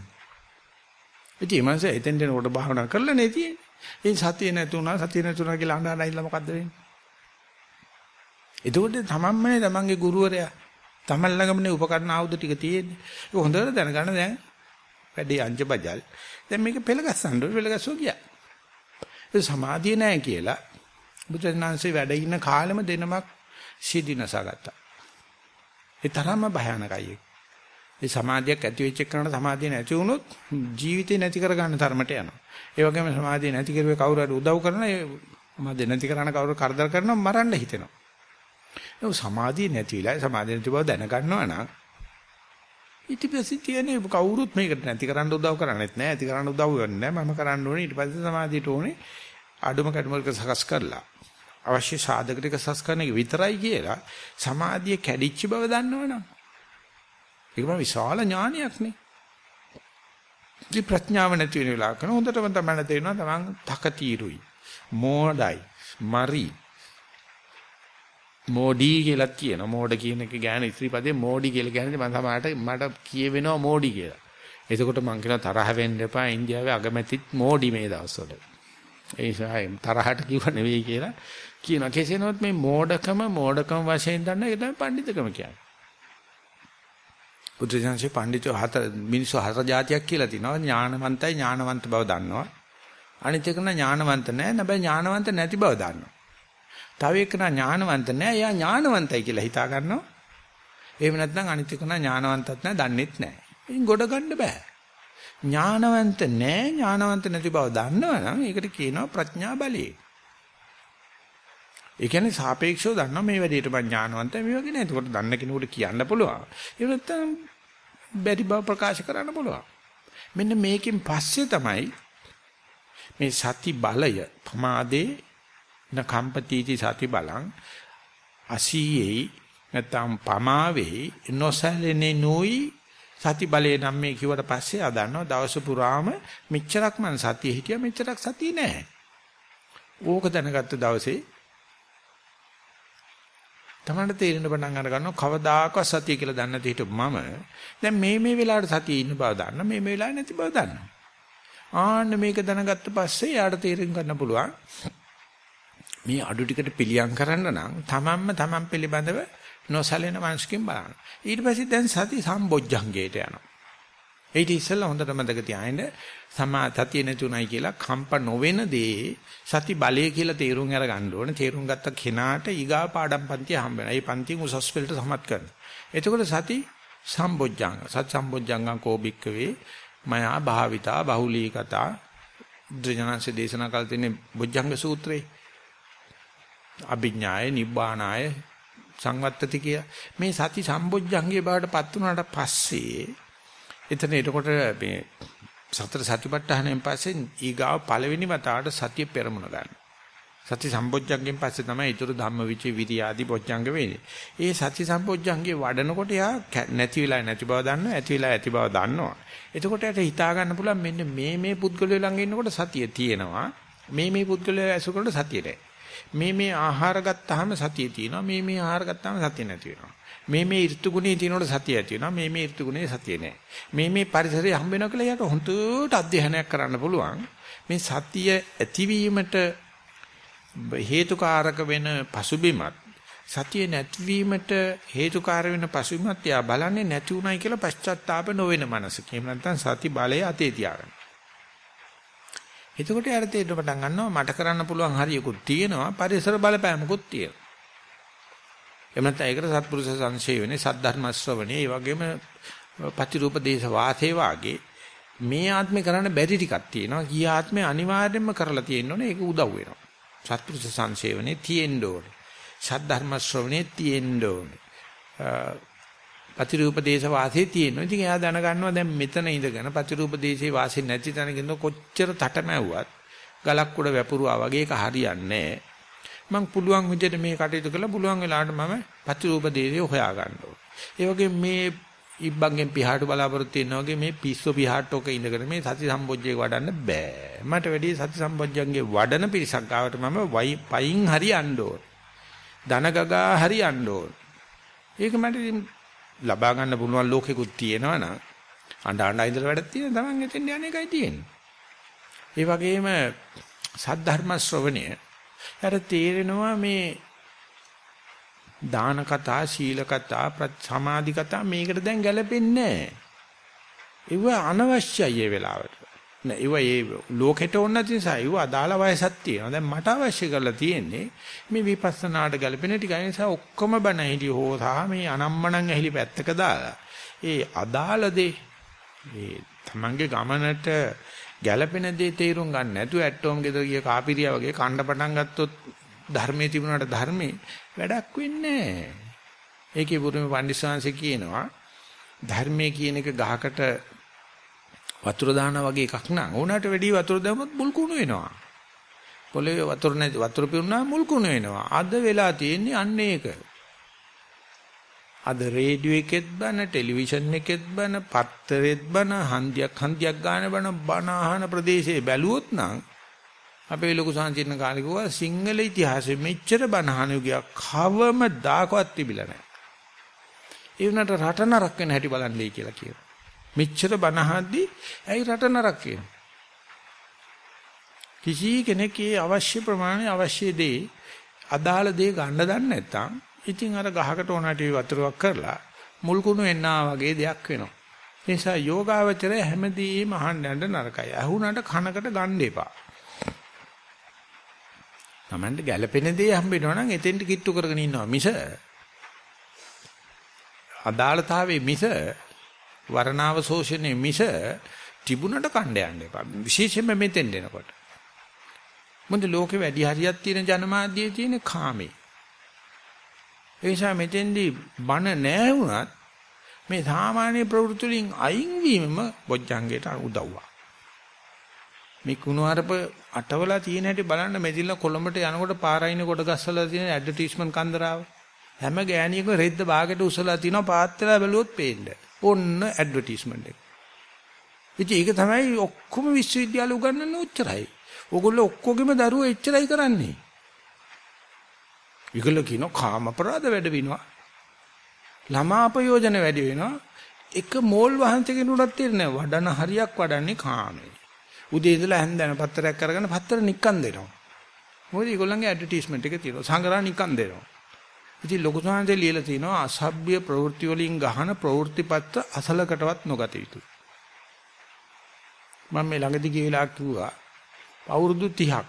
Speaker 1: ඉතින් මම එතෙන් දෙනකොට භාවනා කරලා නේ තියෙන්නේ. ඒ සතිය නැතුණා සතිය නැතුණා කියලා අඬන අයිලා මොකද්ද වෙන්නේ? එතකොට තමන්මනේ තමන්ගේ ගුරුවරයා තමන් ළඟමනේ උපකරණ ආයුධ ටික තියෙන්නේ. ඒක හොඳට දැනගන්න දැන් වැඩි අංජ බජල්. දැන් මේක පෙළ ගස්සන්න ඕනේ පෙළ ගස්සෝ ගියා. ඒ සමාධිය නැහැ කියලා බුදුරජාණන්සේ වැඩ ඉන්න කාලෙම දෙනමක් සිදිනසගත්තා. ඒ තරම්ම භයානකයි. ඒ සමාධියක් ඇති වෙච්ච එකනට සමාධිය නැති වුණොත් ජීවිතේ නැති කර ගන්න තරමට යනවා. ඒ වගේම සමාධිය නැති කරුවේ කවුරු හරි උදව් කරන ඒ සමාධිය නැති කරන කවුරු කරදර කරනවා මරන්න හිතෙනවා. ඒ සමාධිය නැති වෙලා සමාධිය නැති බව දැනගන්නවා නම් ඊටපස්සේ තියෙන්නේ කවුරුත් මේකට නැති කරන්න උදව් කරන්නේත් නැහැ. ඇති කරන්න උදව් වෙන්නේ නැහැ. මම කරන්න ඕනේ ඊට පස්සේ සමාධියට ඕනේ අඩුම කැඩුමක සකස් කරලා අවශ්‍ය සාධක ටික සකස් කරන එක විතරයි කියලා සමාධිය කැඩිච්ච බව දන්නවනම් ඒක මම විශාල ඥානයක් නේ. ඉතින් ප්‍රඥාව නැති වෙන වෙලාවක හොඳටම තමයි තේරෙනවා තමන් තකතිරුයි. මෝඩයි. මරි. මෝඩි කියලා කියන. මෝඩ කියන එක ගෑන ඉස්ත්‍රිපදේ මෝඩි කියලා කියන්නේ මම සමහරට මට කියවෙනවා මෝඩි කියලා. එතකොට මං කියන තරහ වෙන්න එපා ඉන්දියාවේ අගමැතිත් මෝඩි මේ දවස්වල. ඒ නිසා තරහට කිව්ව නෙවෙයි කියලා කියනවා. කෙසේ නමුත් මේ මෝඩකම මෝඩකම වශයෙන් දන්න එක තමයි පඬිතුකම කියන්නේ. බුදුසසුනේ පඬිතුෝ හතර මිනිස්සු හතර જાතියක් කියලා තිනවා ඥානවන්තයි ඥානවන්ත බව දන්නවා අනිත් එක නා ඥානවන්ත නැහැ නැබැයි ඥානවන්ත නැති බව දන්නවා තව එක නා ඥානවන්ත නැහැ එයා ඥානවන්තයි කියලා හිතා ගන්නවා එහෙම නැත්නම් අනිත් එක නා ඥානවන්තත් නැහැ දන්නෙත් නැහැ ඉතින් ගොඩ ගන්න බෑ ඥානවන්ත නැහැ ඥානවන්ත නැති බව දන්නවනම් ඒකට කියනවා ප්‍රඥා බලය ඒ කියන්නේ සාපේක්ෂව දන්නවා මේ වැඩේට මම ඥානවන්තයි මේ වගේ නෑ. ඒකට දන්න කෙනෙකුට කියන්න පුළුවන්. ඒ නැත්තම් බැරි බව ප්‍රකාශ කරන්න පුළුවන්. මෙන්න මේකෙන් පස්සේ තමයි මේ සති බලය ප්‍රමාදේ නකම්පතිති සති බලං අසීයේ නැත්තම් පමාවේ නොසැලෙනේ නොයි සති බලේ නම් මේ කිව්වට පස්සේ ආ දන්නවා දවස පුරාම මෙච්චරක් මං සතිය හිටියා මෙච්චරක් සතිය නෑ. ඕක දැනගත්ත දවසේ තමන්ට තේරෙන පටන් අර ගන්නවා කවදාකවත් සතිය කියලා දන්නේ නැති හිටපු මම දැන් මේ මේ වෙලාවට සතිය ඉන්න බව දන්න මේ මේ වෙලාවේ නැති බව දන්නවා ආන්න මේක දැනගත්ත පස්සේ යාට තේරුම් ගන්න පුළුවන් මේ අඩු ටිකට පිළියම් කරන්න නම් තමන්ම තමන් පිළිබඳව නොසැලෙන මනසකින් බලන්න ඊට පස්සේ දැන් සති සම්බොජ්ජංගයට යනවා ඊට ඉස්සෙල්ලා හොඳට මතක තියාගන්න සමා සතිය නැතුණයි කියලා කම්ප නොවෙන දේ සති බලය කියලා තේරුම් අරගන්න ඕනේ. තේරුම් ගත්ත කෙනාට ඊගා පාඩම් පන්තිය හම්බ වෙනවා. ඒ පන්තිය උසස් පෙළට සමත් කරනවා. එතකොට සති සම්බොජ්ජංග සත් සම්බොජ්ජංගං කෝබික්ක වේ මයා භාවිතා බහුලී කතා ද්‍රජනංශ දේශනා කළ තියෙන බොජ්ජංග සූත්‍රේ අභිඥාය නිබ්බානාය සංවත්තති කිය මේ සති සම්බොජ්ජංගේ බවට පත් වුණාට පස්සේ එතන එතකොට මේ සතර සතිපට්ඨානයෙන් පස්සේ ඊගාව පළවෙනි වතාවට සතිය පෙරමුණ ගන්න. සති සම්බොජ්ජංගෙන් පස්සේ තමයි ඊතුරු ධම්මවිචේ විරිය ආදී බොජ්ජංග වෙන්නේ. ඒ සති සම්බොජ්ජංගේ වඩනකොට යා නැති වෙලා නැති බව දන්නවා, ඇති වෙලා ඇති බව දන්නවා. එතකොට යට හිතා ගන්න පුළුවන් මෙන්න මේ මේ පුද්ගලයෝ ළඟ ඉන්නකොට සතිය තියෙනවා. මේ මේ පුද්ගලයෝ ඇසුරකට සතිය නැහැ. මේ මේ ආහාර ගත්තාම සතිය තියෙනවා. මේ මේ ආහාර ගත්තාම සතිය නැති වෙනවා. මේ මේ ඍතු ගුණේ තියෙනකොට සතිය ඇති වෙනවා. මේ මේ ඍතු ගුණේ සතිය නැහැ. මේ මේ පරිසරය හම්බ වෙනවා කියලා යාට හොඳට අධ්‍යයනයක් කරන්න පුළුවන්. මේ සතිය ඇතිවීමට හේතුකාරක වෙන පසුබිමත් සතිය නැතිවීමට හේතුකාර වෙන පසුබිමත් යා බලන්නේ නැති උනායි කියලා පශ්චාත්තාප නොවන මනසක. එහෙම නැත්නම් සති බලය අතේ තියාගන්න. එතකොට යාට තේරෙන්න පටන් ගන්නවා මට කරන්න පුළුවන් හරියකුත් තියෙනවා පරිසර බලපෑමකුත් තියෙනවා. එහෙම නැත්නම් ඒකට සත්පුරුෂ සංශේවනේ සද්ධර්ම ශ්‍රවණේ ඒ වගේම පතිරූප දේශ වාසේ වාගේ මේ ආත්මේ කරන්න බැරි ටිකක් තියෙනවා. ගිය ආත්මේ අනිවාර්යයෙන්ම කරලා තියෙන්න ඕනේ. ඒක උදව් වෙනවා. සත්පුරුෂ සංශේවනේ තියෙන්න ඕනේ. සද්ධර්ම ශ්‍රවණේ තියෙන්න ඕනේ. ප්‍රතිරූප දේශ වාසයේ තියෙනවා. ඉතින් එයා දැනගන්නවා දැන් මෙතන ඉඳගෙන ප්‍රතිරූප දේශේ වාසයේ නැති තැනකින් කොච්චර තටමැව්වත් ගලක් උඩ වැපුරුවා වගේ එක හරියන්නේ මම පුළුවන් විදිහට මේ කටයුතු කළා පුළුවන් වෙලාවට මම ප්‍රතිරූප දේශේ හොයා ගන්න ඕනේ. ඒ වගේ මේ ඉබ්බන්ගෙන් පිහාට බලාපොරොත්තු වෙනවා වගේ මේ පිස්සෝ පිහාට්ටෝක ඉඳගෙන මේ සති සම්බොජ්ජේ වඩන්න බෑ. මට වැඩි සති සම්බොජ්ජන්ගේ වඩන පිරිසක් ගාවට මම පයින් හරි යන්න ඕන. ධන ගගා හරි යන්න ඕන. ඒක මට ලබා ගන්න පුළුවන් ලෝකෙකුත් තියෙනවා නම් අඬ අඬ ඉඳලා වැඩක් තියෙන තමන් එතෙන් යන එකයි තියෙන්නේ. ඒ වගේම සද්ධර්ම ශ්‍රවණය යට තේරෙනවා මේ දාන කතා, සීල කතා, සමාධි කතා මේකට දැන් ගැලපෙන්නේ නැහැ. ඒව අනවශ්‍යයි ඒ වෙලාවට. නෑ ඒව ඒ ලෝකෙට ඕන නැති නිසා ඒව අදාළ වයසක් තියෙනවා. දැන් මට අවශ්‍ය කරලා තියෙන්නේ මේ විපස්සනාට ගැලපෙන ටික නිසා ඔක්කොම බණ හිලිය හෝ සහ මේ අනම්මනම් ඇහිලි පැත්තක දාලා ඒ අදාළ දේ ඒ තමන්ගේ ගමනට ගැලපෙන දේ තේරුම් ගන්න නැතුව ඇට්ටෝම් ගෙදර ගිය කාපිරියා වගේ කණ්ඩ පටන් ගත්තොත් ධර්මයේ තිබුණාට ධර්මේ වැඩක් වෙන්නේ නැහැ. ඒකේ බුදුම පඬිස්සංශ කියනවා ධර්මයේ කියන එක ගහකට වතුර දානා වගේ එකක් නං ඕනකට වැඩි වතුර දැම්මොත් මුල් කුණු වෙනවා. පොළවේ වතුර නැති වතුර පිරුණා මුල් කුණු වෙනවා. අද වෙලා තියෙන්නේ අන්න ඒක. අද රේඩියෝ එකෙත් බන ටෙලිවිෂන් එකෙත් බන පත්තරෙත් බන හන්දියක් හන්දියක් ගන්න බන බන අහන ප්‍රදේශයේ බැලුවොත් නම් අපේ ලොකු සංචින්න කාලේ කිව්වා සිංහල ඉතිහාසෙ මෙච්චර බනහන යුගයක් කවම දාකවත් තිබිලා නැහැ. ඒ වුණාට රට නරක වෙන හැටි බලන්නයි කියලා කියනවා. මෙච්චර බනහද්දි ඇයි රට නරක කියන්නේ? කිසි කෙනෙක් ඒ අවශ්‍ය ප්‍රමාණය අවශ්‍ය දේ අදාළ දේ ගන්න දන්නේ නැත්නම් ඉතින් අර ගහකට ඕනට වතුරක් කරලා මුල් කුණු එන්නා වගේ දෙයක් වෙනවා. ඒ නිසා යෝගාවචරය හැමදේම අහන්න යන්න නරකයි. අහුණට කනකට ගන්න එපා. Tamande ගැළපෙන දේ හම්බෙනවා නම් එතෙන්ට කිට්ටු කරගෙන ඉන්නවා මිස අදාළතාවයේ මිස වර්ණාව ශෝෂණය මිස තිබුණට කණ්ඩ යන්න එපා. විශේෂයෙන්ම මෙතෙන් දෙනකොට. මොඳ ලෝකෙ වැඩි හරියක් තියෙන ජනමාධ්‍යයේ තියෙන කාමේ. ඒ නිසා මෙතෙන්දී බන නැහැ වුණත් මේ සාමාන්‍ය ප්‍රවෘත්ති වලින් අයින් වීමම බොජ්ජංගයට උදව්වා මේ කුණුහරුප අටවලා තියෙන හැටි බලන්න මෙදිල්ල කොළඹට යනකොට පාරයින කොට ගස්සලා තියෙන ඇඩ්වර්ටයිස්මන්ට් කන්දරාව. හැම ගෑණියකම රෙද්ද භාගයට උසලා තිනවා පාත් වෙලා බැලුවොත් පේන්න. ඔන්න ඇඩ්වර්ටයිස්මන්ට් එක. ඉතින් ඒක තමයි ඔක්කොම විශ්වවිද්‍යාල උගන්වන්න උච්චරයි. ඕගොල්ලෝ ඔක්කොගෙම දරුවෝ එච්චරයි කරන්නේ. ඒගොල්ලෝ කියනවා කාම අපරාධ වැඩ වෙනවා. ළමා අපයෝජන වැඩි වෙනවා. එක මෝල් වහන්සේ කෙනෙකුටත් තේරෙන්නේ වඩන හරියක් වඩන්නේ කාමේ. උදේ ඉඳලා හැන්දෑන පත්තරයක් අරගෙන පත්තර නික්කන් දෙනවා. මොකද ඒගොල්ලන්ගේ ඇඩ්වර්ටයිස්මන්ට් එක තියෙනවා. සංගරා නික්කන් දෙනවා. ඉතින් ලොකු සාන්තේ ලියලා තිනවා අසභ්‍ය ප්‍රවෘත්ති වලින් ගහන ප්‍රවෘත්තිපත්ත අසලකටවත් නොගත යුතුයි. මම මේ ළඟදී ගිහලා කිව්වා අවුරුදු 30ක්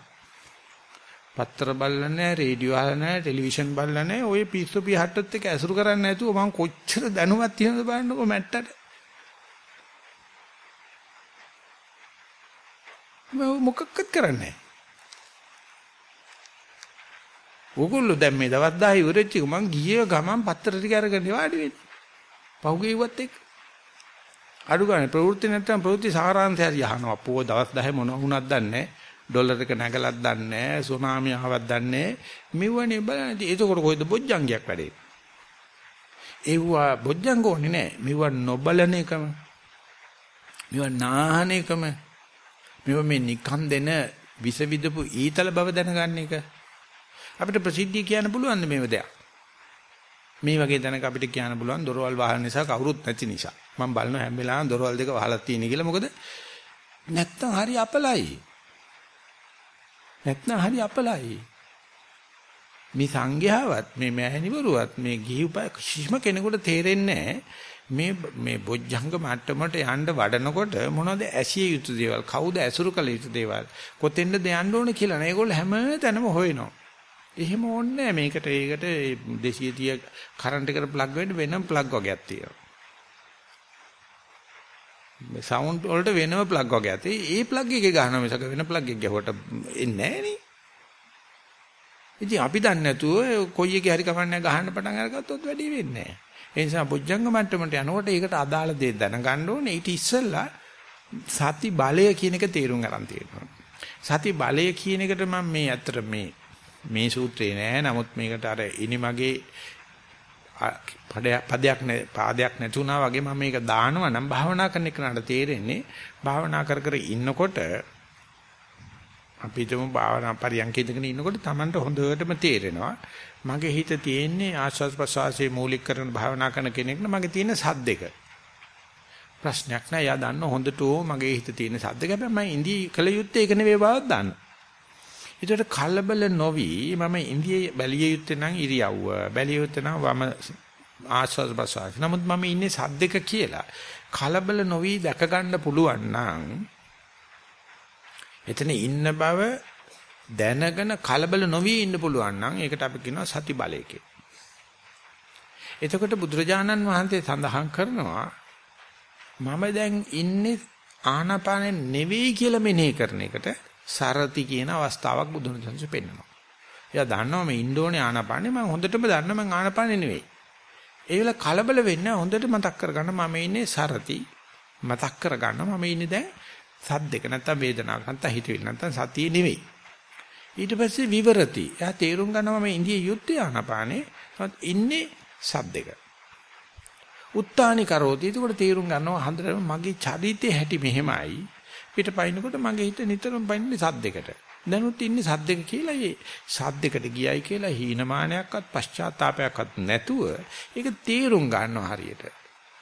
Speaker 1: පත්‍ර බලලා නැහැ, රේඩියෝ අහලා නැහැ, ටෙලිවිෂන් බලලා නැහැ. ඔය පිස්සු පිහට්ටත් එක්ක ඇසුරු කරන්නේ නැතුව මම කොච්චර දැනුවත් තියෙනවද බලන්නකෝ මැට්ටට. මොකක්වත් කරන්නේ නැහැ. ඕගොල්ලෝ දැන් මේ දවස් 10 ඉවරෙච්ච එක මං ගියේ ගමන් පත්තර ටික අරගෙන වාඩි වෙන්නේ. පහුගිය ඉවත් එක්ක. අඩු ගන්න ප්‍රවෘත්ති නැත්තම් ප්‍රවෘත්ති සාරාංශය හරි අහනවා. පොව දවස් 10 මොන වුණත් දන්නේ ඩොලර් එක නැගලත් දන්නේ නැහැ. සුනාමි ආවත් දන්නේ මෙවනේ බලන්න. ඒකකොට කොයිද බොජ්ජංගයක් වැඩේ. ඒවා බොජ්ජංග ඕනේ නැහැ. මෙව නොබලන එකම. මෙව නාහන එකම. මෙව මේ නිකන් දෙන විස විදපු ඊතල බව දැනගන්න එක. අපිට ප්‍රසිද්ධිය කියන්න පුළුවන් මේව දෙයක්. මේ වගේ දැනක අපිට කියන්න පුළුවන් දොරවල් වහන නිසා කවුරුත් නැති නිසා. මම බලන හැම වෙලාවෙම දොරවල් දෙක වහලා තියෙන කියලා. මොකද නැත්තම් හරි අපලයි. නැත්නම් හරි අපලයි. මේ සංඝයාවත් මේ මෑණිවරුවත් මේ ගිහි උපය කිසිම කෙනෙකුට තේරෙන්නේ මේ මේ බොජ්ජංග මට්ටමට යන්න වඩනකොට මොනවද ඇසිය යුතු දේවල් කවුද ඇසුරු කළ යුතු දේවල් කොතෙන්ද යන්න ඕන කියලා නේ ඒගොල්ලෝ හැම තැනම හොයනවා එහෙම ඕනේ මේකට ඒකට 230 කරන්ට් එකට ප්ලග් වෙන්න වෙනම ප්ලග් වගේක් තියෙනවා. මේ සවුන්ඩ් වලට වෙනම ප්ලග් වගේක් තියෙයි. ඒ ප්ලග් එකේ ගහනවා මිසක වෙන ප්ලග් එක ගැහුවට එන්නේ නැහැ නේ. ඉතින් අපි දන්නේ නැතුව කොයි එකේ හරි කමන්නේ ගහන්න පටන් අරගත්තොත් වැඩි වෙන්නේ නැහැ. ඒ නිසා බොජ්ජංග මට්ටමට යනකොට ඒකට අදාළ දේ දැනගන්න ඕනේ. ඊට ඉස්සෙල්ලා සති බලය කියන එක තේරුම් ගන්න තියෙනවා. සති බලය කියන එකට මම මේ ඇත්තට මේ මේ සූත්‍රේ නෑ. නමුත් මේකට අර ඉනිමගේ පදයක් නෑ පාදයක් නැතුණා වගේ මම මේක දානවා නම් භාවනා කරන එකට තේරෙන්නේ භාවනා කර කර ඉන්නකොට අපි හිතමු භාවනා පරියන්ක ඉඳගෙන ඉන්නකොට Tamanට හොඳටම තේරෙනවා. මගේ හිත තියෙන්නේ ආස්වාද ප්‍රසවාසයේ මූලික කරන භාවනා කරන කෙනෙක් න. මගේ තියෙන සද්දෙක ප්‍රශ්නයක් නෑ. යා දන්න හොඳටෝ මගේ හිත තියෙන සද්දෙක හැබැයි මම ඉඳී කල යුත්තේ ඒක නෙවෙයි බවක් දන්න ඒකට කලබල නොවි මම ඉන්දියේ බැලිය යුත්තේ නම් ඉරියව්ව බැලිය යුත්තේ නම් වම ආස්වාද ප්‍රසවාස නමුත් මම ඉන්නේ සද්දෙක කියලා. කලබල නොවි දැක ගන්න පුළුවන් නම් එතන ඉන්න බව දැනගෙන කලබල නොවි ඉන්න පුළුවන් නම් ඒකට අපි කියනවා සති බලය එතකොට බුදුරජාණන් වහන්සේ සඳහන් කරනවා මම දැන් ඉන්නේ ආනාපානෙ නෙවෙයි කියලා මෙනෙහි කරන එකට සරති කියන අවස්ථාවක් බුදුන් වහන්සේ පෙන්නනවා. එයා දන්නවා මේ ඉන්ඩෝනේ ආනාපානෙ මම හොඳටම දන්නවා මම ආනාපානෙ නෙවෙයි. ඒ වෙලාව කලබල වෙන්නේ හොඳට මතක් කරගන්න මම ඉන්නේ සරති මතක් කරගන්න මම ඉන්නේ දැන් සද්දක නැත්තම් වේදනාවක් නැත්තම් හිතවිලි නැත්තම් සතිය නෙවෙයි. ඊට පස්සේ විවරති. එයා තේරුම් ගන්නවා මේ ඉන්දිය යුද්ධය ආනපානේ ඉන්නේ සද්දක. උත්තානි කරෝති. ඒකට තේරුම් ගන්නවා හන්දරම මගේ චරිතේ හැටි මෙහෙමයි. පිටපයින්කොට මගේ හිත නිතරම පයින්නේ සද්දයකට. දැනුත් ඉන්නේ සද්දක කියලා ඒ සද්දයකට ගියයි කියලා හීනමානයක්වත් පශ්චාත්තාවයක්වත් නැතුව ඒක තේරුම් ගන්නවා හරියට.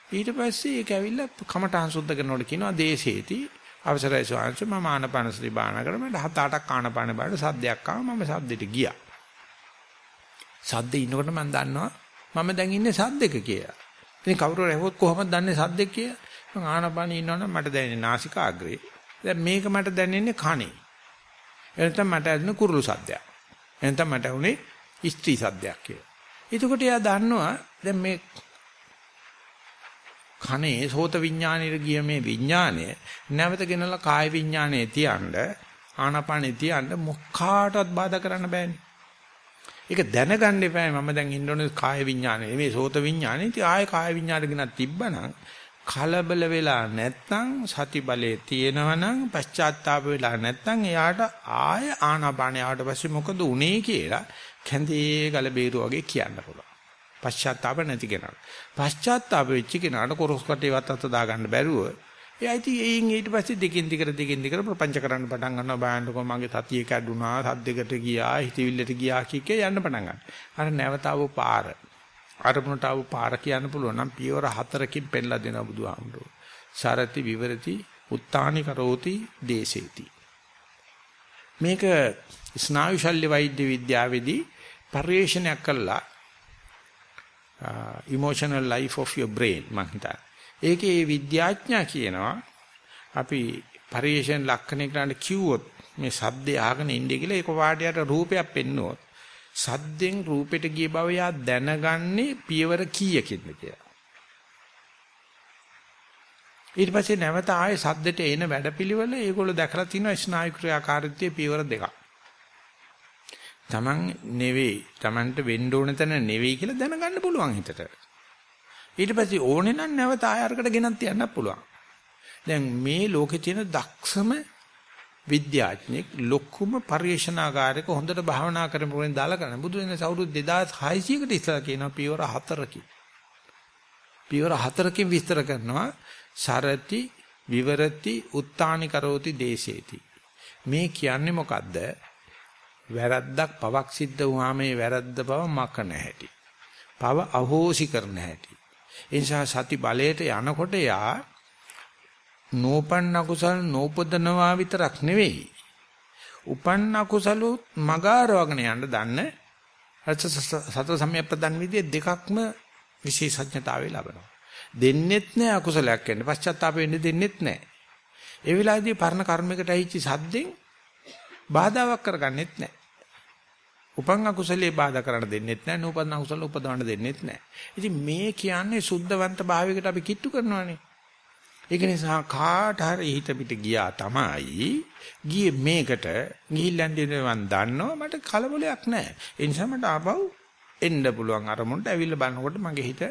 Speaker 1: ඊට පස්සේ ඒක ඇවිල්ලා කමඨාන් සුද්ධ කරනකොට කියනවා දේශේති අවසරයි ස්වාමීන් මම ආනපනසති බාන කරා මට හත අටක් ආනපන බාට සද්දයක් ආවා මම සද්දෙට ගියා. සද්දේ ඉන්නකොට මම දන්නවා මම දැන් ඉන්නේ සද්දෙක කියලා. ඉතින් කවුරු රැහුවොත් කොහොමද දන්නේ සද්දෙක් කියලා? මම ආනපන ඉන්නවනම් මට දැනෙන්නේ නාසිකාග්‍රේ. දැන් මේක මට දැනෙන්නේ කනේ. එනතම් මට ඇදෙන කුරුළු සද්දයක්. එනතම් මට උනේ ස්ත්‍රී සද්දයක් කියලා. එතකොට එයා දන්නවා දැන් මේ කනේ සෝත විඥානෙට ගිය මේ විඥානය නැවත ගෙනලා කාය විඥානේ තියන්න ආනාපානේ තියන්න මොක්කාටවත් බාධා කරන්න බෑනේ. ඒක දැනගන්න එපා මම දැන් ඉන්න ඕනේ කාය විඥානේ මේ සෝත විඥානේ ඉතින් ආය කාය විඥාන ගෙනත් තිබ්බනම් කලබල වෙලා නැත්නම් සති බලයේ තියෙනවනම් පශ්චාත්තාප වෙලා නැත්නම් එයාට ආය ආනාපානේ ආවට පස්සේ මොකද උනේ කියලා කැඳේ ගල බේරුව වගේ කියන්න පුළුවන්. පශ්චාත්තාප නැති කෙනාට. පශ්චාත්තාප වෙච්ච කෙනාට කොරස් කටේවත් අත දාගන්න බැරුව එයා ඉතින් එයින් ඊට පස්සේ දෙකින් දිගට දෙකින් දිගට ප්‍රපංච කරන්න පටන් ගන්නවා බෑන්ඩකෝ මගේ සතිය කැඩුනා සද්දෙකට ගියා හිතවිල්ලට ගියා කිකේ යන්න පටන් ගන්නවා. අර නැවතව පාර. අරමුණට ආව පාර කියන්න පුළුවන් නම් පියවර හතරකින් පෙන්ලා දෙනවා බුදුහාමුදුරුවෝ. සරති විවරති උත්තානි කරෝති දේසේති. මේක ස්නායු ශල්‍ය වෛද්‍ය විද්‍යාවේදී පරිශනාවක් කළා emotional life of your brain මං හිතා. ඒකේ විද්‍යාඥයා කියනවා අපි පරිේශන ලක්ෂණ කරන්න කිව්වොත් මේ සද්දේ අහගෙන ඉන්නේ කියලා ඒක වාඩියට රූපයක් පෙන්නුවොත් සද්දෙන් රූපෙට ගිය බව යා දැනගන්නේ පියවර කීයකින්ද කියලා. ඊට පස්සේ නැවත ආයේ සද්දෙට එන වැඩපිළිවෙල ඒගොල්ලෝ දැකලා තිනවා ස්නායු ක්‍රියාකාරීත්වයේ පියවර දෙකක්. Taman නෙවෙයි Tamanට වෙන්න ඕන තැන නෙවෙයි කියලා දැනගන්න පුළුවන් හිතට. ඊට පස්සේ ඕනේ නම් නැවත ආයරකට ගෙනත් යන්නත් පුළුවන්. දැන් මේ ලෝකේ තියෙන දක්ෂම විද්‍යාඥෙක් ලොකුම පරිශනාකාරයක හොඳට භාවනා කරන පුරෙන් දාලා කරන බුදු වෙන සවුරුදු 2600කට ඉස්සලා කියනවා පියවර හතරකින්. පියවර හතරකින් විස්තර කරනවා සරති විවරති උත්තානි කරෝති දේශේති. මේ කියන්නේ මොකද්ද? වැරද්දක් පවක් සිද්ධ වුණාම මේ වැරද්ද පව මකන හැටි. පව අහෝසි කරන හැටි. ඒ නිසා සති බලයට යනකොට යා නෝපන්න කුසල නෝපදනවා විතරක් නෙවෙයි. උපන්න කුසල මගාරවගෙන යන්න දන්න සතර සම්‍යප්පදන් විදිය දෙකක්ම විශේෂඥතාවය ලබනවා. දෙන්නෙත් නෑ අකුසලයක් වෙන්න පශ්චාත්තාප වෙන්න දෙන්නෙත් නෑ. ඒ වෙලාවේදී පරණ කර්මයකට ඇහිච්ච සද්දෙන් බාධාවක් කරගන්නෙත් නෑ. උපන් අකුසලයේ බාධා කරන්න දෙන්නෙත් නැහැ නූපන් අකුසල උපදවන්න දෙන්නෙත් නැහැ. ඉතින් මේ කියන්නේ සුද්ධවන්ත භාවයකට අපි කිට්ටු කරනවානේ. ඒක නිසා කාට හරි හිත පිට ගියා තමයි ගියේ මේකට ගිහිල්ලා ඉඳන් දන්නවා මට කලබලයක් නැහැ. ඒ නිසා මට ආපහු එන්න පුළුවන් අරමුණට ඇවිල්ලා බලනකොට මගේ හිත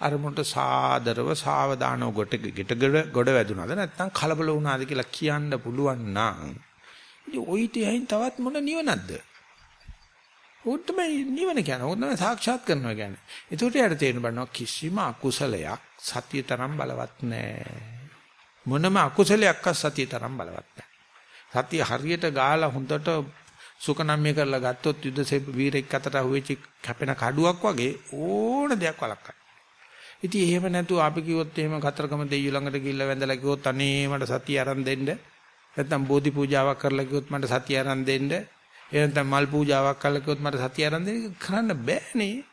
Speaker 1: අරමුණට සාදරව සාවධානව ගොට ගෙට ගොඩ වැදුනද නැත්නම් කලබල වුණාද කියලා කියන්න පුළුවන් නම් ඉතින් ওই තියයින් තවත් මොන නිවනක්ද? උත්තම නිවන කියන්නේ උත්තම සාක්ෂාත් කරනවා කියන්නේ. ඒකට යට තේරෙන බණක් කිසිම අකුසලයක් සතිය තරම් බලවත් නැහැ. මොනම අකුසලයක්වත් සතිය තරම් බලවත් නැහැ. සතිය හරියට ගාලා හොඳට සුකනම්ය කරලා ගත්තොත් යුද්ධ වීරෙක් අතට අහුවෙච්ච කැපෙන කඩුවක් වගේ ඕන දෙයක් වළක්වන්න. ඉතින් එහෙම නැතුව අපි කිව්වොත් එහෙම කතරගම දෙයියෝ ළඟට ගිහිල්ලා වැඳලා කිව්වොත් අනේ මට සතිය අරන් දෙන්න. නැත්නම් බෝධි පූජාවක් කරලා කිව්වොත් මට සතිය අරන් දෙන්න. එහෙනම් මල් පූජාවක් කරලා කිව්වොත් මට සතිය අරන් දෙන්න කරන්න බෑනේ.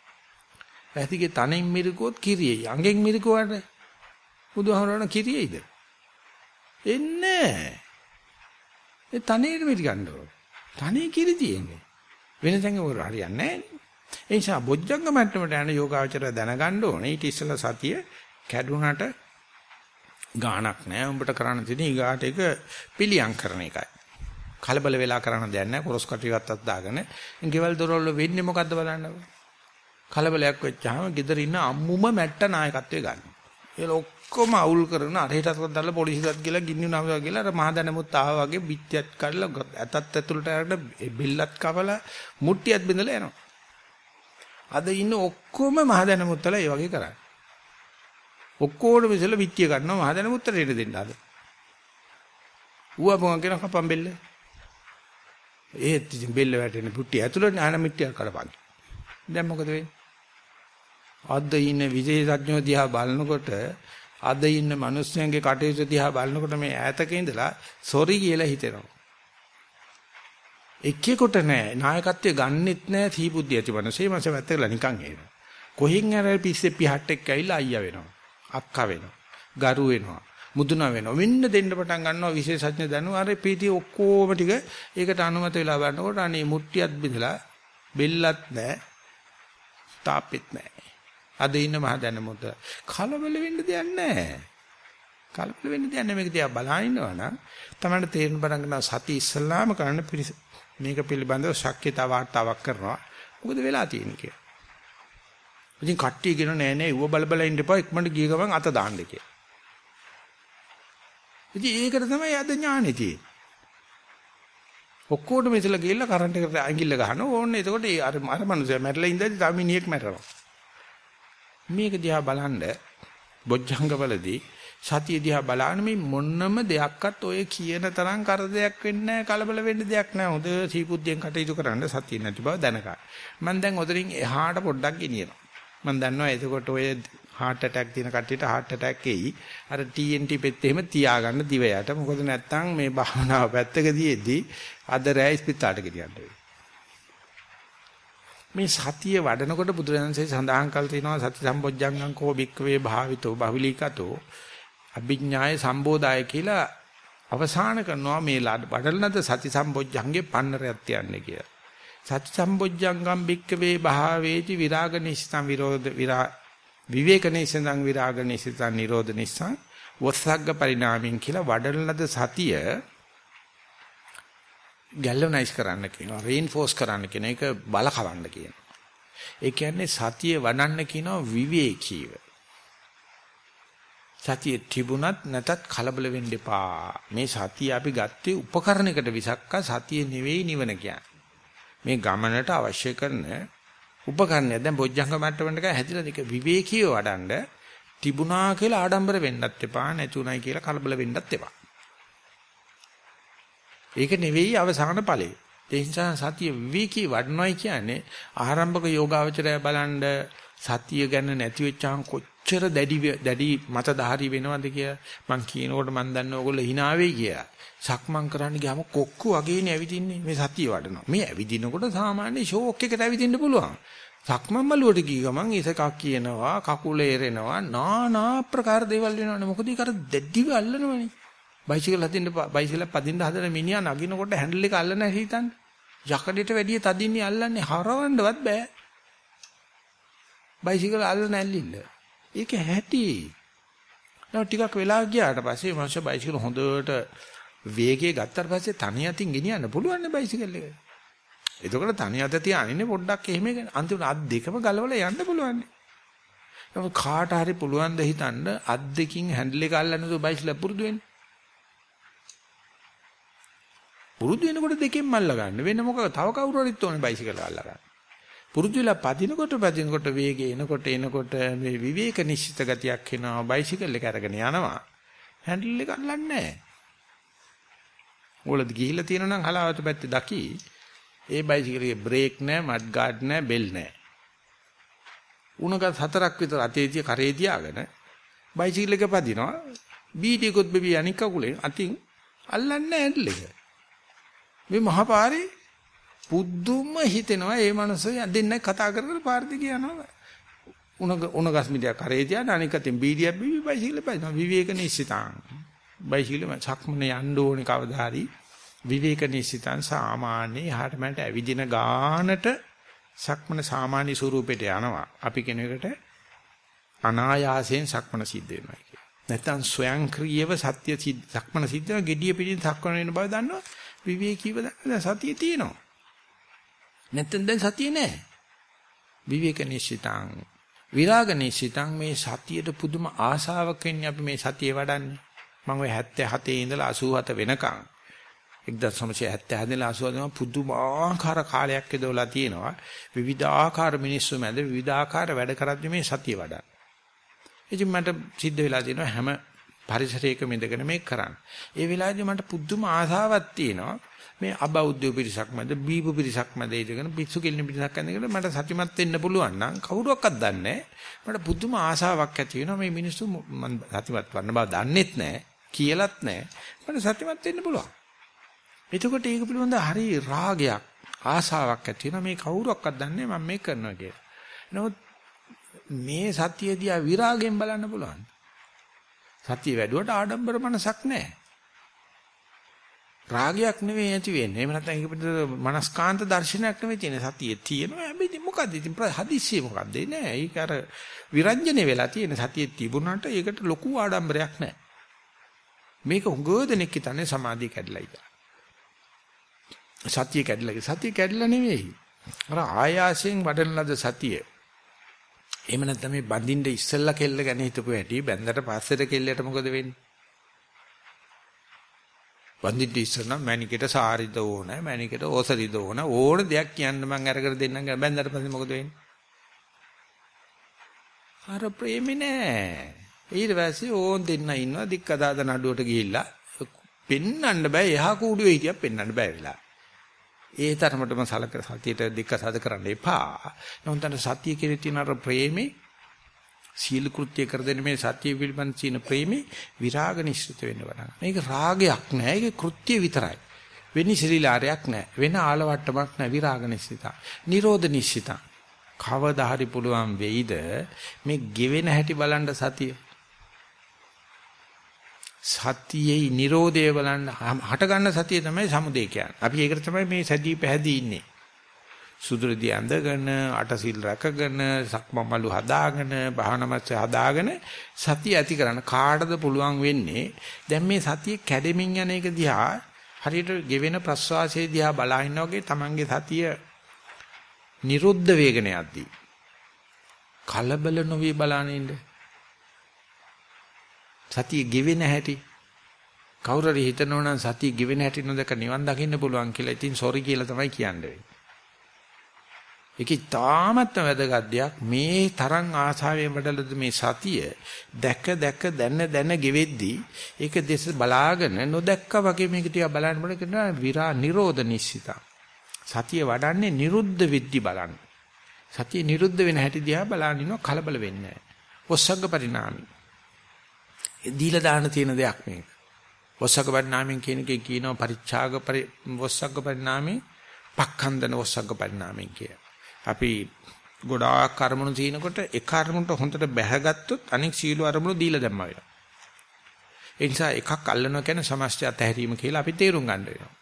Speaker 1: ඇතිගේ තනෙන් මිරිකුවොත් කිරියයි. අඟෙන් මිරිකුවාට බුදුහමරණ කිරියයිද? එන්නේ. ඒ තනේ මිරිකන්න ඕන. තනේ කිරි තියෙන්නේ. වෙන තැනක මොකද හරියන්නේ නැහැ. ඒ නිසා බොජ්ජංග මට්ටමට යන යෝගාචරය දැනගන්න ඕනේ. ඊට ඉස්සෙල්ලා සතිය කැඩුනට ගාණක් නැහැ. උඹට කරන්න තියෙන ඊගාට එක පිළියම් කරන එකයි. කලබල වෙලා කරන්න දෙයක් නැහැ. කොරස් කටියක්වත් දාගෙන ගෙවල් දොරවල් වෙන්නේ මොකද්ද බලන්නකෝ. කලබලයක් වෙච්චාම ගෙදර ඉන්න අම්මුම මැට්ට නායකත්වයේ ගන්න. ඒ ඔක්කොම අවුල් කරන අරහෙටත් දාලා පොලිසියට ගිහලා ගින්නු නමවා කියලා අර මහදැනමුත් ආවා වගේ පිටියක් කඩලා ඇතත් ඇතුළට අරගෙන බෙල්ලත් කපලා මුට්ටියත් බිඳලා යනවා. අද ඉන්න ඔක්කොම මහදැනමුත්තලා ඒ වගේ කරන්නේ. ඔක්කොම විසල පිටිය ගන්නවා මහදැනමුත්තට ඉර දෙන්න අද. ඌව මොකක් කියන කපම් බෙල්ල. ඒත් ඉතින් බෙල්ල වැටෙන පුට්ටිය ඇතුළට නාන මිට්ටියක් කඩපන්. දැන් මොකද වෙන්නේ? අද ඉන්න විශේෂඥයෝ දිහා බලනකොට අද ඉන්න මිනිස්සුන්ගේ කටයුතු දිහා බලනකොට මේ ඈතක ඉඳලා සොරි කියලා හිතෙනවා. එක්කෙකුට නෑ නායකත්වය ගන්නෙත් නෑ සීබුද්ධිය ඇති මිනිස්සේ මාසේ වැත්තකලා නිකන් එනවා. කොහින් අර පිස්සේ පිහට් එක්ක ඇවිල්ලා අයියා වෙනවා. අක්කා වෙනවා. ගරු වෙනවා. මුදුන වෙනවා. වෙන්න දෙන්න පටන් ගන්නවා විශේෂඥ දැනුම අර පීටි ඔක්කොම ටික ඒකට අනුමත වෙලා බලනකොට අනේ මුට්ටියක් බිඳලා බෙල්ලත් නෑ. තාපෙත් නෑ. අද ඉන්න මහ දැනුමත කලබල වෙන්න දෙයක් නෑ. කලබල වෙන්න දෙයක් නෑ මේක දිහා බලන ඉන්නවා නම් තමයි තේරුම් බරන් ගන්න සති ඉස්සල්ලාම කරන්න මේක පිළිබඳව ශක්්‍යතා වාර්තාවක් කරනවා. මොකද වෙලා තියෙන්නේ කියලා. ඉතින් කට්ටිය කියන නෑ නෑ ඌව බල බල ඉන්න එපා ඉක්මනට ගිය ගමන් අත දාන්න කියලා. ඉතින් ඒකට තමයි අද ඥානෙ තියෙන්නේ. ඔක්කොටම ඉතලා ගිහිල්ලා කරන්ට් එකට ඇඟිල්ල ගහනවා. ඕන්නේ එතකොට අර අර මනුස්සයා මැරලා ඉඳලා තමිනියෙක් මැරෙනවා. මේක දිහා බලන්න බොජ්ජංගවලදී සතිය දිහා බලන්න මේ මොන්නම දෙයක්වත් ඔය කියන තරම් කරදයක් වෙන්නේ කලබල වෙන්න දෙයක් නැහැ. හොඳ සීපුද්ධියෙන් කටයුතු කරන්න සතිය නැති බව දැනගන්න. මම දැන් ඔතනින් එහාට පොඩ්ඩක් ගෙනියනවා. මම දන්නවා එතකොට ඔය heart attack තියෙන කට්ටියට heart attack එයි. අර TNT පෙත් එහෙම තියාගන්න දිවයට. මොකද නැත්තම් මේ භාවනාව පැත්තකදීදී අද රැයි ස්පිතාලට ගෙනියන්න වෙයි. මේ සතිය වඩනකොට බුදුරජාණන්සේ සඳහන් කළ තියෙනවා සති සම්බොජ්ජංගං කෝ භික්කවේ භාවිතෝ බහුලීකතෝ අභිඥාය සම්බෝධාය කියලා අවසාන කරනවා මේ වඩලනද සති සම්බොජ්ජංගේ පන්නරයක් තියන්නේ කියලා. සති සම්බොජ්ජංගම් භික්කවේ භාවේති විරාග නිස්සං විරෝධ විරා විවේක නිස්සං විරාග නිස්සං නිරෝධ නිස්සං වස්සග්ග පරිණාමයෙන් කියලා වඩලනද සතිය ගැලවනයිස් කරන්න කියනවා රේන්ෆෝස් කරන්න කියන එක බලකවන්න කියනවා. ඒ කියන්නේ සතිය වඩන්න කියනවා විවේකීව. සතිය තිබුණත් නැතත් කලබල වෙන්න එපා. මේ සතිය අපි ගත්තේ උපකරණයකට විසක්ක සතිය නෙවෙයි නිවන කියන්නේ. මේ ගමනට අවශ්‍ය කරන උපකරණය දැන් බොජ්ජංග මට්ටමකට හැදිලා නික විවේකීව වඩන්ඩ තිබුණා කියලා ආඩම්බර වෙන්නත් එපා නැතුණයි කියලා කලබල වෙන්නත් එපා. ඒක නෙවෙයි අවසාන ඵලය. ඒ නිසා සතිය විවේකී වඩනොයි කියන්නේ ආරම්භක යෝගාවචරය බලන්ඩ සතිය ගැන නැති වෙච්චාම කොච්චර දැඩි දැඩි මතධාරී වෙනවද කියලා මං කියනකොට මං දන්න ඕගොල්ලෝ hina වෙයි කියලා. සක්මන් කරන්න ගියාම කොක්කු වගේනේ ඇවිදින්නේ මේ සතිය වඩනවා. මේ ඇවිදිනකොට සාමාන්‍ය ෂෝක් එකට ඇවිදින්න පුළුවන්. සක්මන් මළුවට ගිය ගමන් ඉසකක් කියනවා කකුල එරෙනවා নানা ආකාර දේවල් වෙනවනේ. මොකද ඒක අර දෙඩිව අල්ලනවනේ. බයිසිකල් හදින්න බයිසිකල් පදින්න හදන මිනිහා නගිනකොට හැන්ඩල් එක අල්ලන හැටි හිතන්න. යකඩේට වැඩිය තදින්නේ අල්ලන්නේ හරවන්නවත් බෑ. බයිසිකල් අල්ලන ඇල්ලිල්ල. ඒක හැටි. නෝ ටිකක් වෙලා ගියාට පස්සේ මනුෂ්‍ය බයිසිකල් හොඳට වේගය ගත්තාට පස්සේ තනි අතින් ගෙනියන්න පුළුවන් නේ බයිසිකල් එක. එතකොට තනි අත තියාගෙන පොඩ්ඩක් එහෙම අන්තිමට අත් දෙකම ගලවලා යන්න පුළුවන්. නමුත් කාට හරි පුළුවන් ද හිතන්න අත් දෙකින් හැන්ඩල් එක අල්ලන්න දෝ බයිසිකල් පුරුදු වෙන්න. පුරුදු වෙනකොට දෙකෙන් මල්ල ගන්න. වෙන මොකද තව කවුරු හරිත් ඕනේ බයිසිකල් අල්ල ගන්න. පුරුදු වෙලා පදිනකොට පදිනකොට වේගය එනකොට එනකොට මේ විවේක නිශ්චිත ගතියක් එනවා බයිසිකල් එක අරගෙන යනවා. හැන්ඩල් එක අල්ලන්නේ නැහැ. ඕලද ගිහිල්ලා තියෙනවා නම් හලාවත පැත්තේ දකි. ඒ බයිසිකලේ බ්‍රේක් නැහැ, මඩ් ගාඩ් නැහැ, බෙල් නැහැ. උණගත් හතරක් විතර අතේ කරේ තියාගෙන බයිසිකල් එක පදිනවා. බීඩියකොත් බෙබි අනික් කකුලෙන් අතින් අල්ලන්නේ හැන්ඩල් එක. මේ මහපාරේ පුදුම හිතෙනවා මේ මනුස්සය දෙන්න කතා කර කර පාර දිගේ යනවා. උණ උණ ගස් මිදියා කරේ තියන අනික අතින් බීඩියක් බිවි බයිසිකල් පයින්නවා විවේක නිශ්චිතාං. බයිසිකල් සක්මනේ යන්න ඕනේ කවදා හරි විවේක නිශ්චිතං සාමාන්‍ය යහට මට ඇවිදින ගානට සක්මන සාමාන්‍ය ස්වරූපයට යනවා. අපි කෙනෙකුට අනායාසයෙන් සක්මන සිද්ධ වෙනවා කියන්නේ. නැත්තම් ස්වයංක්‍රීයව සත්‍ය සක්මන සිද්ධ වෙන gediya පිටින් සක්මන වෙන බව දන්නවා. විවේකීව දැන් සතිය තියෙනවා. නැත්තම් දැන් සතිය නැහැ. විවේක නිශ්චිතං විරාග නිශ්චිතං මේ සතියට පුදුම ආශාවක් වෙන්නේ අපි මේ සතිය වඩන්නේ. මම ඔය 77 ඉඳලා 87 වෙනකන් 1970 ඉඳලා 80 පුදුමාකාර කාලයක් එදවලා තියෙනවා. විවිධාකාර මිනිස්සු මැද විවිධාකාර වැඩ කරද්දි මේ සතිය වඩන්න. ඉතින් මට සිද්ධ වෙලා තියෙනවා හැම පරිසරයකම ඉඳගෙන මේක කරන්න. ඒ වෙලාවේදී මට පුදුම ආසාවක් තියෙනවා. මේ අබෞද්ධ පිරිසක් මැද බීපු පිරිසක් මැද ඉඳගෙන පිස්සු කෙලින පිරිසක් ඇඳගෙන මට සතිමත් වෙන්න පුළුවන් නම් කවුරුවක්වත් දන්නේ මට පුදුම ආසාවක් ඇති වෙනවා මේ මිනිස්සු මම සතිමත් වන්න බව දන්නෙත් නැහැ කියලත් නැහැ මට සතිමත් වෙන්න පුළුවන් එතකොට ඒක පිළිබඳ හරි රාගයක් ආසාවක් ඇති වෙනවා මේ කවුරුවක්වත් දන්නේ මම මේක කරනවා කියලා. නමුත් මේ සතියදී ආ විරාගයෙන් බලන්න පුළුවන්. සතිය වැඩුවට ආඩම්බර මනසක් නැහැ. රාගයක් නෙවෙයි ඇති වෙන්නේ. එහෙම නැත්නම් ඒක පිටත මනස්කාන්ත දර්ශනයක් නෙවෙයි තියෙන්නේ. සතියේ තියෙනවා. හැබැයි මොකද්ද ඉතින් හදිස්සිය මොකද්ද? නෑ. ඒක අර විරංජනේ වෙලා තියෙන සතියේ තිබුණාට ඒකට ලොකු ආඩම්බරයක් නෑ. මේක හුඟෝදෙනෙක් හිතන්නේ සමාධිය කැඩලා ඉතින්. සතිය කැඩලා සතිය කැඩලා නෙවෙයි. අර ආයාසයෙන් වඩන ලද සතිය. එහෙම නැත්නම් මේ බඳින්න ඉස්සෙල්ලා කෙල්ල ගැන හිතපු හැටි බැන්දට පස්සේට කෙල්ලට මොකද වෙන්නේ? බඳින්න ඉස්සෙල්ලා මැනිකට සාරිද ඕන, මැනිකට ඕසරිද ඕන ඕන දෙයක් කියන්න මම අරගෙන දෙන්නම් බැන්දට පස්සේ මොකද වෙන්නේ? අර ප්‍රේමේ නෑ. ඊට පස්සේ ඕන් දෙන්න ඉන්නවා දික්කදාද නඩුවට ගිහිල්ලා පෙන්නන්න බෑ එහා කූඩුවේ හිටියක් පෙන්නන්න බෑ වෙලා. ඒ තරමටම සලක සතියට දෙක සද කරන්න එපා. නමුත් සතිය කෙරේ තියෙන අර ප්‍රේමේ සීල කෘත්‍ය කර දෙන මේ සතිය පිළිබඳ තියෙන ප්‍රේමේ විරාග නිශ්චිත වෙන්න වඩා. මේක රාගයක් නෑ. ඒක කෘත්‍ය විතරයි. වෙනි ශ්‍රීලාරයක් නෑ. වෙන ආලවට්ටමක් නෑ විරාග නිශ්චිත. නිරෝධ නිශ්චිත. කවදා හරි පුළුවන් වෙයිද මේ ගෙවෙන හැටි බලන්න සතිය. සතියේ Nirodhe බලන්න හට ගන්න සතිය තමයි සමුදේ කියන්නේ. අපි ඒකට තමයි මේ සැදී පැහැදී ඉන්නේ. සුදුරදී ඇඳගෙන අටසිල් රැකගෙන සක්මමලු හදාගෙන බහනමත් හදාගෙන සතිය ඇති කරන්න කාටද පුළුවන් වෙන්නේ? දැන් මේ සතිය කැඩෙමින් යන එක දිහා හරියට ගෙවෙන ප්‍රස්වාසයේ දිහා බලා ඉන්නා වගේ Tamange සතිය නිරුද්ධ වේගන යද්දී කලබල නොවි බලාගෙන ඉන්නේ සතිය ගෙවෙන හැටි. කවුරු හරි හිතනවා නම් සතිය ගෙවෙන හැටි නොදක නිවන් දකින්න පුළුවන් කියලා ඉතින් සෝරි කියලා තමයි කියන්නේ. ඒකේ තාමත් වැදගත් දෙයක් මේ තරම් ආසාවෙන් වඩලද මේ සතිය දැක දැක දැන දැන ගෙවෙද්දී ඒක දෙස බලාගෙන නොදැක්කා වගේ මේක ටික බලන්න බල කියනවා විරා නිරෝධ නිශ්චිත. සතිය වඩන්නේ නිරුද්ධ විද්දි බලන්න. සතිය නිරුද්ධ වෙන හැටි දිහා බලන ඉන්නවා කලබල වෙන්නේ නැහැ. ඔස්සග්ග පරිණාමී. දීලා දාන්න තියෙන දෙයක් මේක. වස්සග්ග පරිණාමයෙන් කියන එකේ කියනවා පරිච්ඡාග වස්සග්ග පරිණාමේ පක්ඛන්දන වස්සග්ග පරිණාමයෙන් කිය. අපි ගොඩාක් අරමුණු තිනකොට එක අරමුණට හොඳට බැහැගත්තොත් අනෙක් සීල අරමුණු දීලා දැම්මා වෙනවා. ඒ නිසා එකක් අල්ලනවා කියන්නේ සමස්තය අතහැරීම කියලා අපි තේරුම් ගන්න වෙනවා.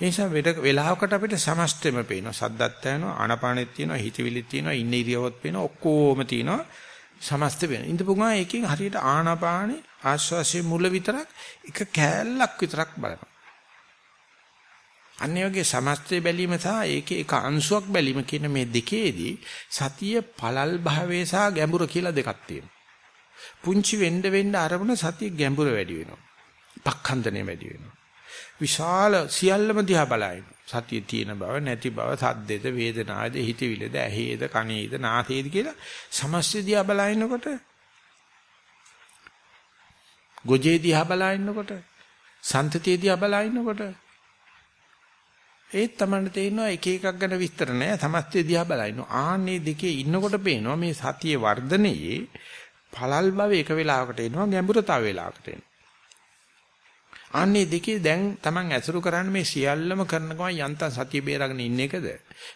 Speaker 1: ඒ නිසා වෙලාවකට අපිට සමස්තෙම පේනවා. සද්දත් තියෙනවා, ආනපානෙත් තියෙනවා, හිතවිලිත් තියෙනවා, ඉන්න ඉරියව්වත් පේනවා, ඔක්කොම තියෙනවා. සමස්ත වෙන. ඉඳපු ගමන් එකෙන් හරියට ආනාපානේ ආශ්වාසයේ මුල විතරක් එක කෑල්ලක් විතරක් බලනවා. අන්නේ වගේ සමස්තය බැලීම සහ ඒකේ එක අංශුවක් බැලීම කියන මේ දෙකේදී සතිය පළල් භාවය සහ ගැඹුර කියලා දෙකක් තියෙනවා. පුංචි වෙන්න වෙන්න අරමුණ සතිය ගැඹුර වැඩි වෙනවා. පක්ඛන්දනේ වැඩි වෙනවා. විශාල සියල්ලම දිහා බලائیں۔ සතිය තියෙන බව නැති බව සද්දේද වේදනාවද හිතවිලද ඇහේද කනේද නාසයේද කියලා සමස්ත දිහා බලනකොට ගොජේ දිහා බලනකොට සන්තතිය දිහා බලනකොට ඒත් තමයි තේරෙනවා එක එකක් ගැන විස්තර නැහැ සමස්තය දිහා බලනවා ආන්නේ දෙකේ ඉන්නකොට පේනවා මේ සතියේ වර්ධනයේ පළල් බව එක වෙලාවකට එනවා ගැඹුරතාව වෙලාවකට එනවා. ආන්නේ දෙකේ දැන් Taman ඇසුරු කරන්නේ මේ සියල්ලම කරන ගමන් යන්තම් සතිය බේරගෙන ඉන්න එකද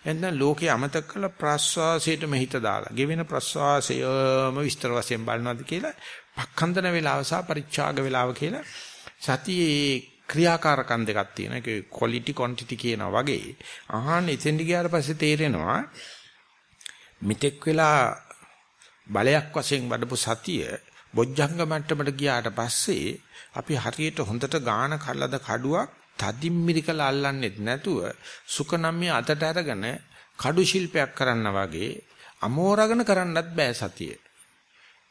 Speaker 1: එතන ලෝකේ අමතක කළ ප්‍රස්වාසයටම හිත දාලා ගෙවෙන ප්‍රස්වාසයම විස්තර වශයෙන් බලනවාද කියලා පක්ඛන්දන වේලාව සහ පරිච්ඡාග වේලාව කියලා සතියේ ක්‍රියාකාරකම් දෙකක් තියෙනවා. ඒක quality quantity කියනවා වගේ. අහන්න එතෙන්ට ගියාට පස්සේ තේරෙනවා මිත්‍යක් වෙලා බලයක් වශයෙන් වඩපු සතිය බොජ්ජංග මට්ටමට ගියාට පස්සේ අපි හරියට හොඳට ගාන කළද කඩුවක් තදින් මිරිකලා අල්ලන්නෙත් නැතුව සුකනම්ය අතට අරගෙන කඩු ශිල්පයක් කරන්න වගේ අමෝරගෙන කරන්නත් බෑ සතිය.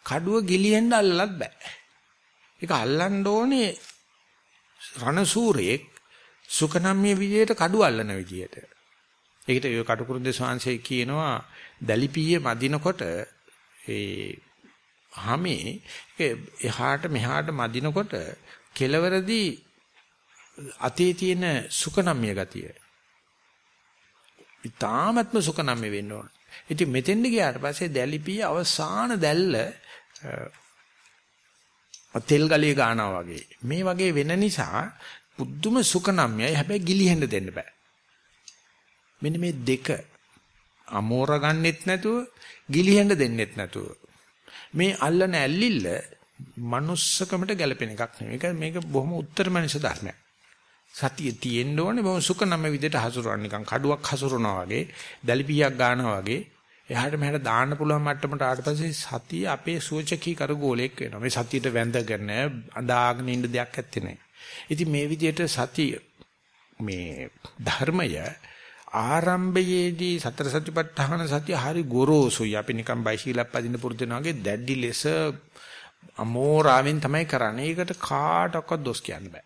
Speaker 1: කඩුව ගිලිහෙන්න අල්ලලත් බෑ. ඒක අල්ලන්න ඕනේ රණසූරේක් සුකනම්ය විදියට කඩුව අල්ලන විදියට. ඒකට ඔය කටුකුරුන්දේ ස්වාංශය කියනවා දැලිපියේ මදිනකොට ඒ හැමේ එහාට මෙහාට මදිනකොට කෙලවරදී අතේ තියෙන සුකනම්ය ගතිය. ඊ타මත්ම සුකනම්ය වෙන්න ඕන. ඉතින් මෙතෙන්ද ගියාට පස්සේ දැලිපිය අවසාන දැල්ල තෙල් ගලිය ගන්නවා වගේ. මේ වගේ වෙන නිසා බුද්ධම සුකනම්යයි හැබැයි ගිලිහෙන්න දෙන්න බෑ. මෙන්න මේ දෙක අමෝර ගන්නෙත් නැතුව ගිලිහෙන්න දෙන්නෙත් නැතුව මේ අල්ලන ඇල්ලිල්ල manussකමට ගැලපෙන එකක් නෙවෙයි. මේක මේක බොහොම උත්තර මනස ධර්මයක්. සතිය තියෙන්න ඕනේ බොහොම සුකනම විදිහට හසුරවන්න නිකන් කඩුවක් හසුරනවා වගේ, දැලිපියක් ගන්නවා වගේ එහාට මෙහාට දාන්න පුළුවන් මට්ටමට ආවට පස්සේ සතිය අපේ සූචකී කරගෝලයක් වෙනවා. මේ සතියට වැඳගෙන අඳාගෙන ඉන්න දෙයක් ඇත්තේ නැහැ. ඉතින් මේ විදිහට සතිය මේ ධර්මය ආරම්භයේදී සතර සතිපට්ඨාන සතිය හරි ගොරෝසුයි. අපි නිකන් බයිසිකලක් පදින්න පුරුදු වෙනා වගේ දැඩි ලෙස අමෝරාවෙන් තමයි කරන්නේ. ඒකට කාටවත් දොස් කියන්න බෑ.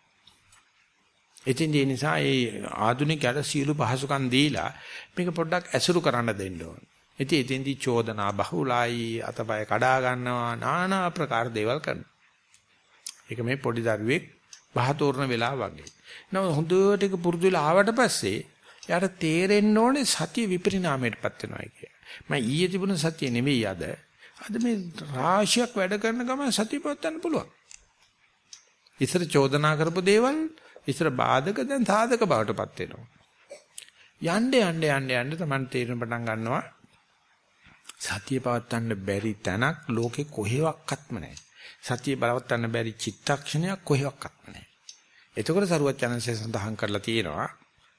Speaker 1: ඉතින් ඒ නිසා ඒ ආධුනිකයට සියලු පහසුකම් දීලා මේක පොඩ්ඩක් ඇසුරු කරන්න දෙන්න ඕනේ. ඉතින් එතෙන්දී චෝදනා බහුලයි අතපය කඩා ගන්නවා নানা ආකාර දේවල් කරනවා. ඒක මේ පොඩි දරුවෙක් බහතෝරන වෙලාව වගේ. නම හොඳට ඒක පුරුදු වෙලා ආවට පස්සේ යාට තේරෙන්න ඕනේ සතිය විපරිණාමයටපත් වෙනවා කිය. මම ඊයේ තිබුණ සතිය නෙවෙයි අද. අද මේ රාශියක් වැඩ කරන ගමන් සතිය පවත්වන්න පුළුවන්. ඉස්සර චෝදනා කරපු දේවල් ඉස්සර බාධක දැන් සාධක බවටපත් වෙනවා. යන්න යන්න යන්න යන්න තමයි තේරෙන පටන් ගන්නවා සතිය පවත්වන්න බැරි තැනක් ලෝකේ කොහෙවත්ම නැහැ. සතිය බලවත්වන්න බැරි චිත්තක්ෂණයක් කොහෙවත්ම නැහැ. එතකොට සරුවත් චනන්සේ සඳහන් කරලා තියෙනවා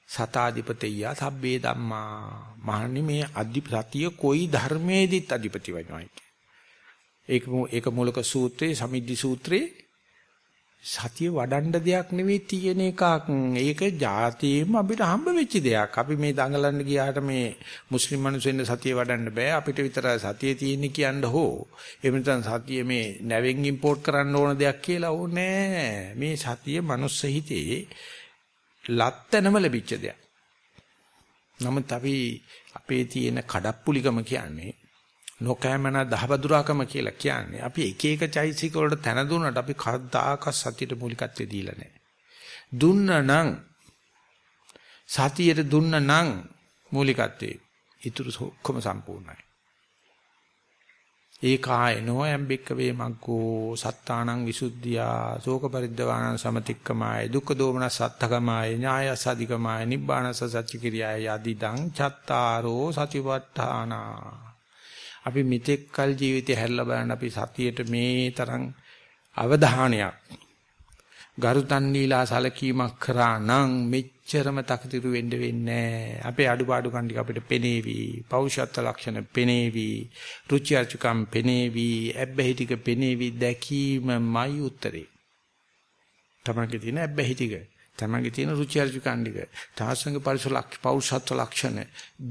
Speaker 1: සතාධිපතිය සබ්බේ ධම්මා මහන්නේ මේ අධිපතිය කොයි ධර්මයේදීත් අධිපති වෙනවා ඒක ඒක මූලක සූත්‍රයේ සමිද්ධි සූත්‍රයේ සතිය වඩන්න දෙයක් නෙවෙයි තියෙන එකක්. ඒක જાතියෙම අපිට හම්බ වෙච්ච දෙයක්. අපි මේ දඟලන්න ගියාට මේ මුස්ලිම් මිනිස්සුන්ට සතිය වඩන්න බෑ. අපිට විතරයි සතිය තියෙන්නේ කියන්න හෝ. එහෙම නැත්නම් සතිය මේ නැවෙන් ඉම්පෝට් කරන්න ඕන දෙයක් කියලා ඕනේ මේ සතිය මනුස්ස හිතේ ලැත්තනම ලැබිච්ච දෙයක්. නමුත් අපි අපේ තියෙන කඩප්පුලිකම කියන්නේ නොකෑමන දහබදුරාකම කියලා කියන්නේ අපි එක එක චෛසික වලට තැන දුන්නට අපි කවදාක සතියට මූලිකත්වයේ දීලා නැහැ. දුන්නනම් සතියට දුන්නනම් මූලිකත්වයේ ඊටු ඔක්කොම සම්පූර්ණයි. ඒකායනෝ යම්බික්ක වේ මග්ගෝ සත්තානං විසුද්ධියා ශෝක පරිද්දවාන සමතික්කමාය දුක්ඛ දෝමන සත්තකමාය ඥායස අධිකමාය නිබ්බානස සච්ච කිරියාය යදිදං චත්තාරෝ සතිපට්ඨානා. අපි මිත්‍යක් කල් ජීවිතය හැරලා බලන්න අපි සතියේට මේ තරම් අවධානයක්. ගරුතන් දීලා සැලකීමක් කරා නම් මෙච්චරම තකතිරු වෙන්න වෙන්නේ අපේ අඩුපාඩු කන් ටික අපිට පෙනේවි. පෞෂත්ව ලක්ෂණ පෙනේවි. රුචි අරුචිකම් පෙනේවි. ඇබ්බැහි ටික පෙනේවි. දැකීමයි උත්තරේ. තමන්ගේ තියෙන ඇබ්බැහි ටික. තමන්ගේ තියෙන රුචි අරුචිකන් ටික, තාසංග පරිසර ලක්ෂ පෞරුෂත්ව ලක්ෂණ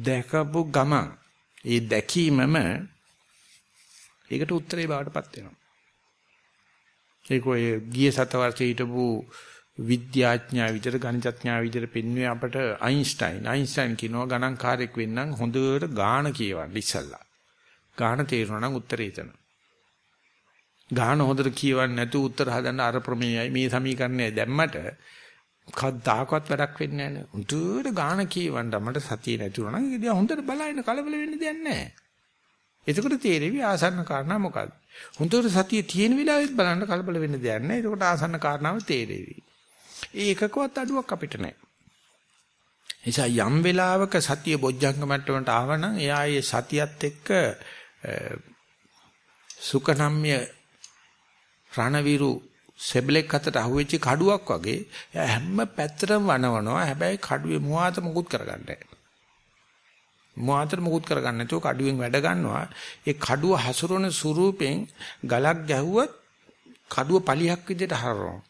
Speaker 1: දැකපු ගමන් ඒ දැකීමම ඒකට උත්තරේ බවටපත් වෙනවා. ඒක ඔය ගිය සතවර්ෂයේ හිටපු විද්‍යාඥයා විදිහට ගණිතඥයා විදිහට පෙන්වුවේ අපට අයින්ස්ටයින්. අයින්ස්ටයින් කියනවා ගණන්කාරයෙක් වෙන්නම් හොඳට ගාණ කියවන්න ඉස්සල්ලා. ගාණ තේරුණා නම් උත්තරේ එතන. ගාණ හොඳට කියවන්නේ නැතුව උත්තර හදන්න අර ප්‍රමේයයි මේ සමීකරණය දැම්මට කවදාකවත් වැඩක් වෙන්නේ නැහැ. හොඳට ගාණ කියවන්න මට සතිය නැතුණා නම් ඉතින් හොඳට බලන්න කලබල වෙන්න දෙයක් නැහැ. එතකොට තේරෙවි ආසන්න කාරණා මොකක්ද? හොඳට සතිය තියෙන වෙලාවෙත් බලන්න කලබල වෙන්න දෙයක් නැහැ. එතකොට ආසන්න කාරණාව තේරෙවි. ඒකකවත් අඩුවක් අපිට නැහැ. නිසා යම් වෙලාවක සතිය බොජ්ජංග මට්ටමට ආවනම් එයා ඒ සතියත් එක්ක සුකනම්ය රණවිරු සෙබලෙක් අතට අහුවෙච්ච කඩුවක් වගේ එයා හැම පැත්තටම වනවනවා. හැබැයි කඩුවේ මුවාත මුකුත් කරගන්නේ මුවාතට මුකුත් කරගන්න නැතුව කඩුවෙන් වැඩ ගන්නවා. ඒ කඩුව හසුරන ස්වරූපෙන් ගලක් ගැහුවත් කඩුව පලියක් විදිහට හරවනවා.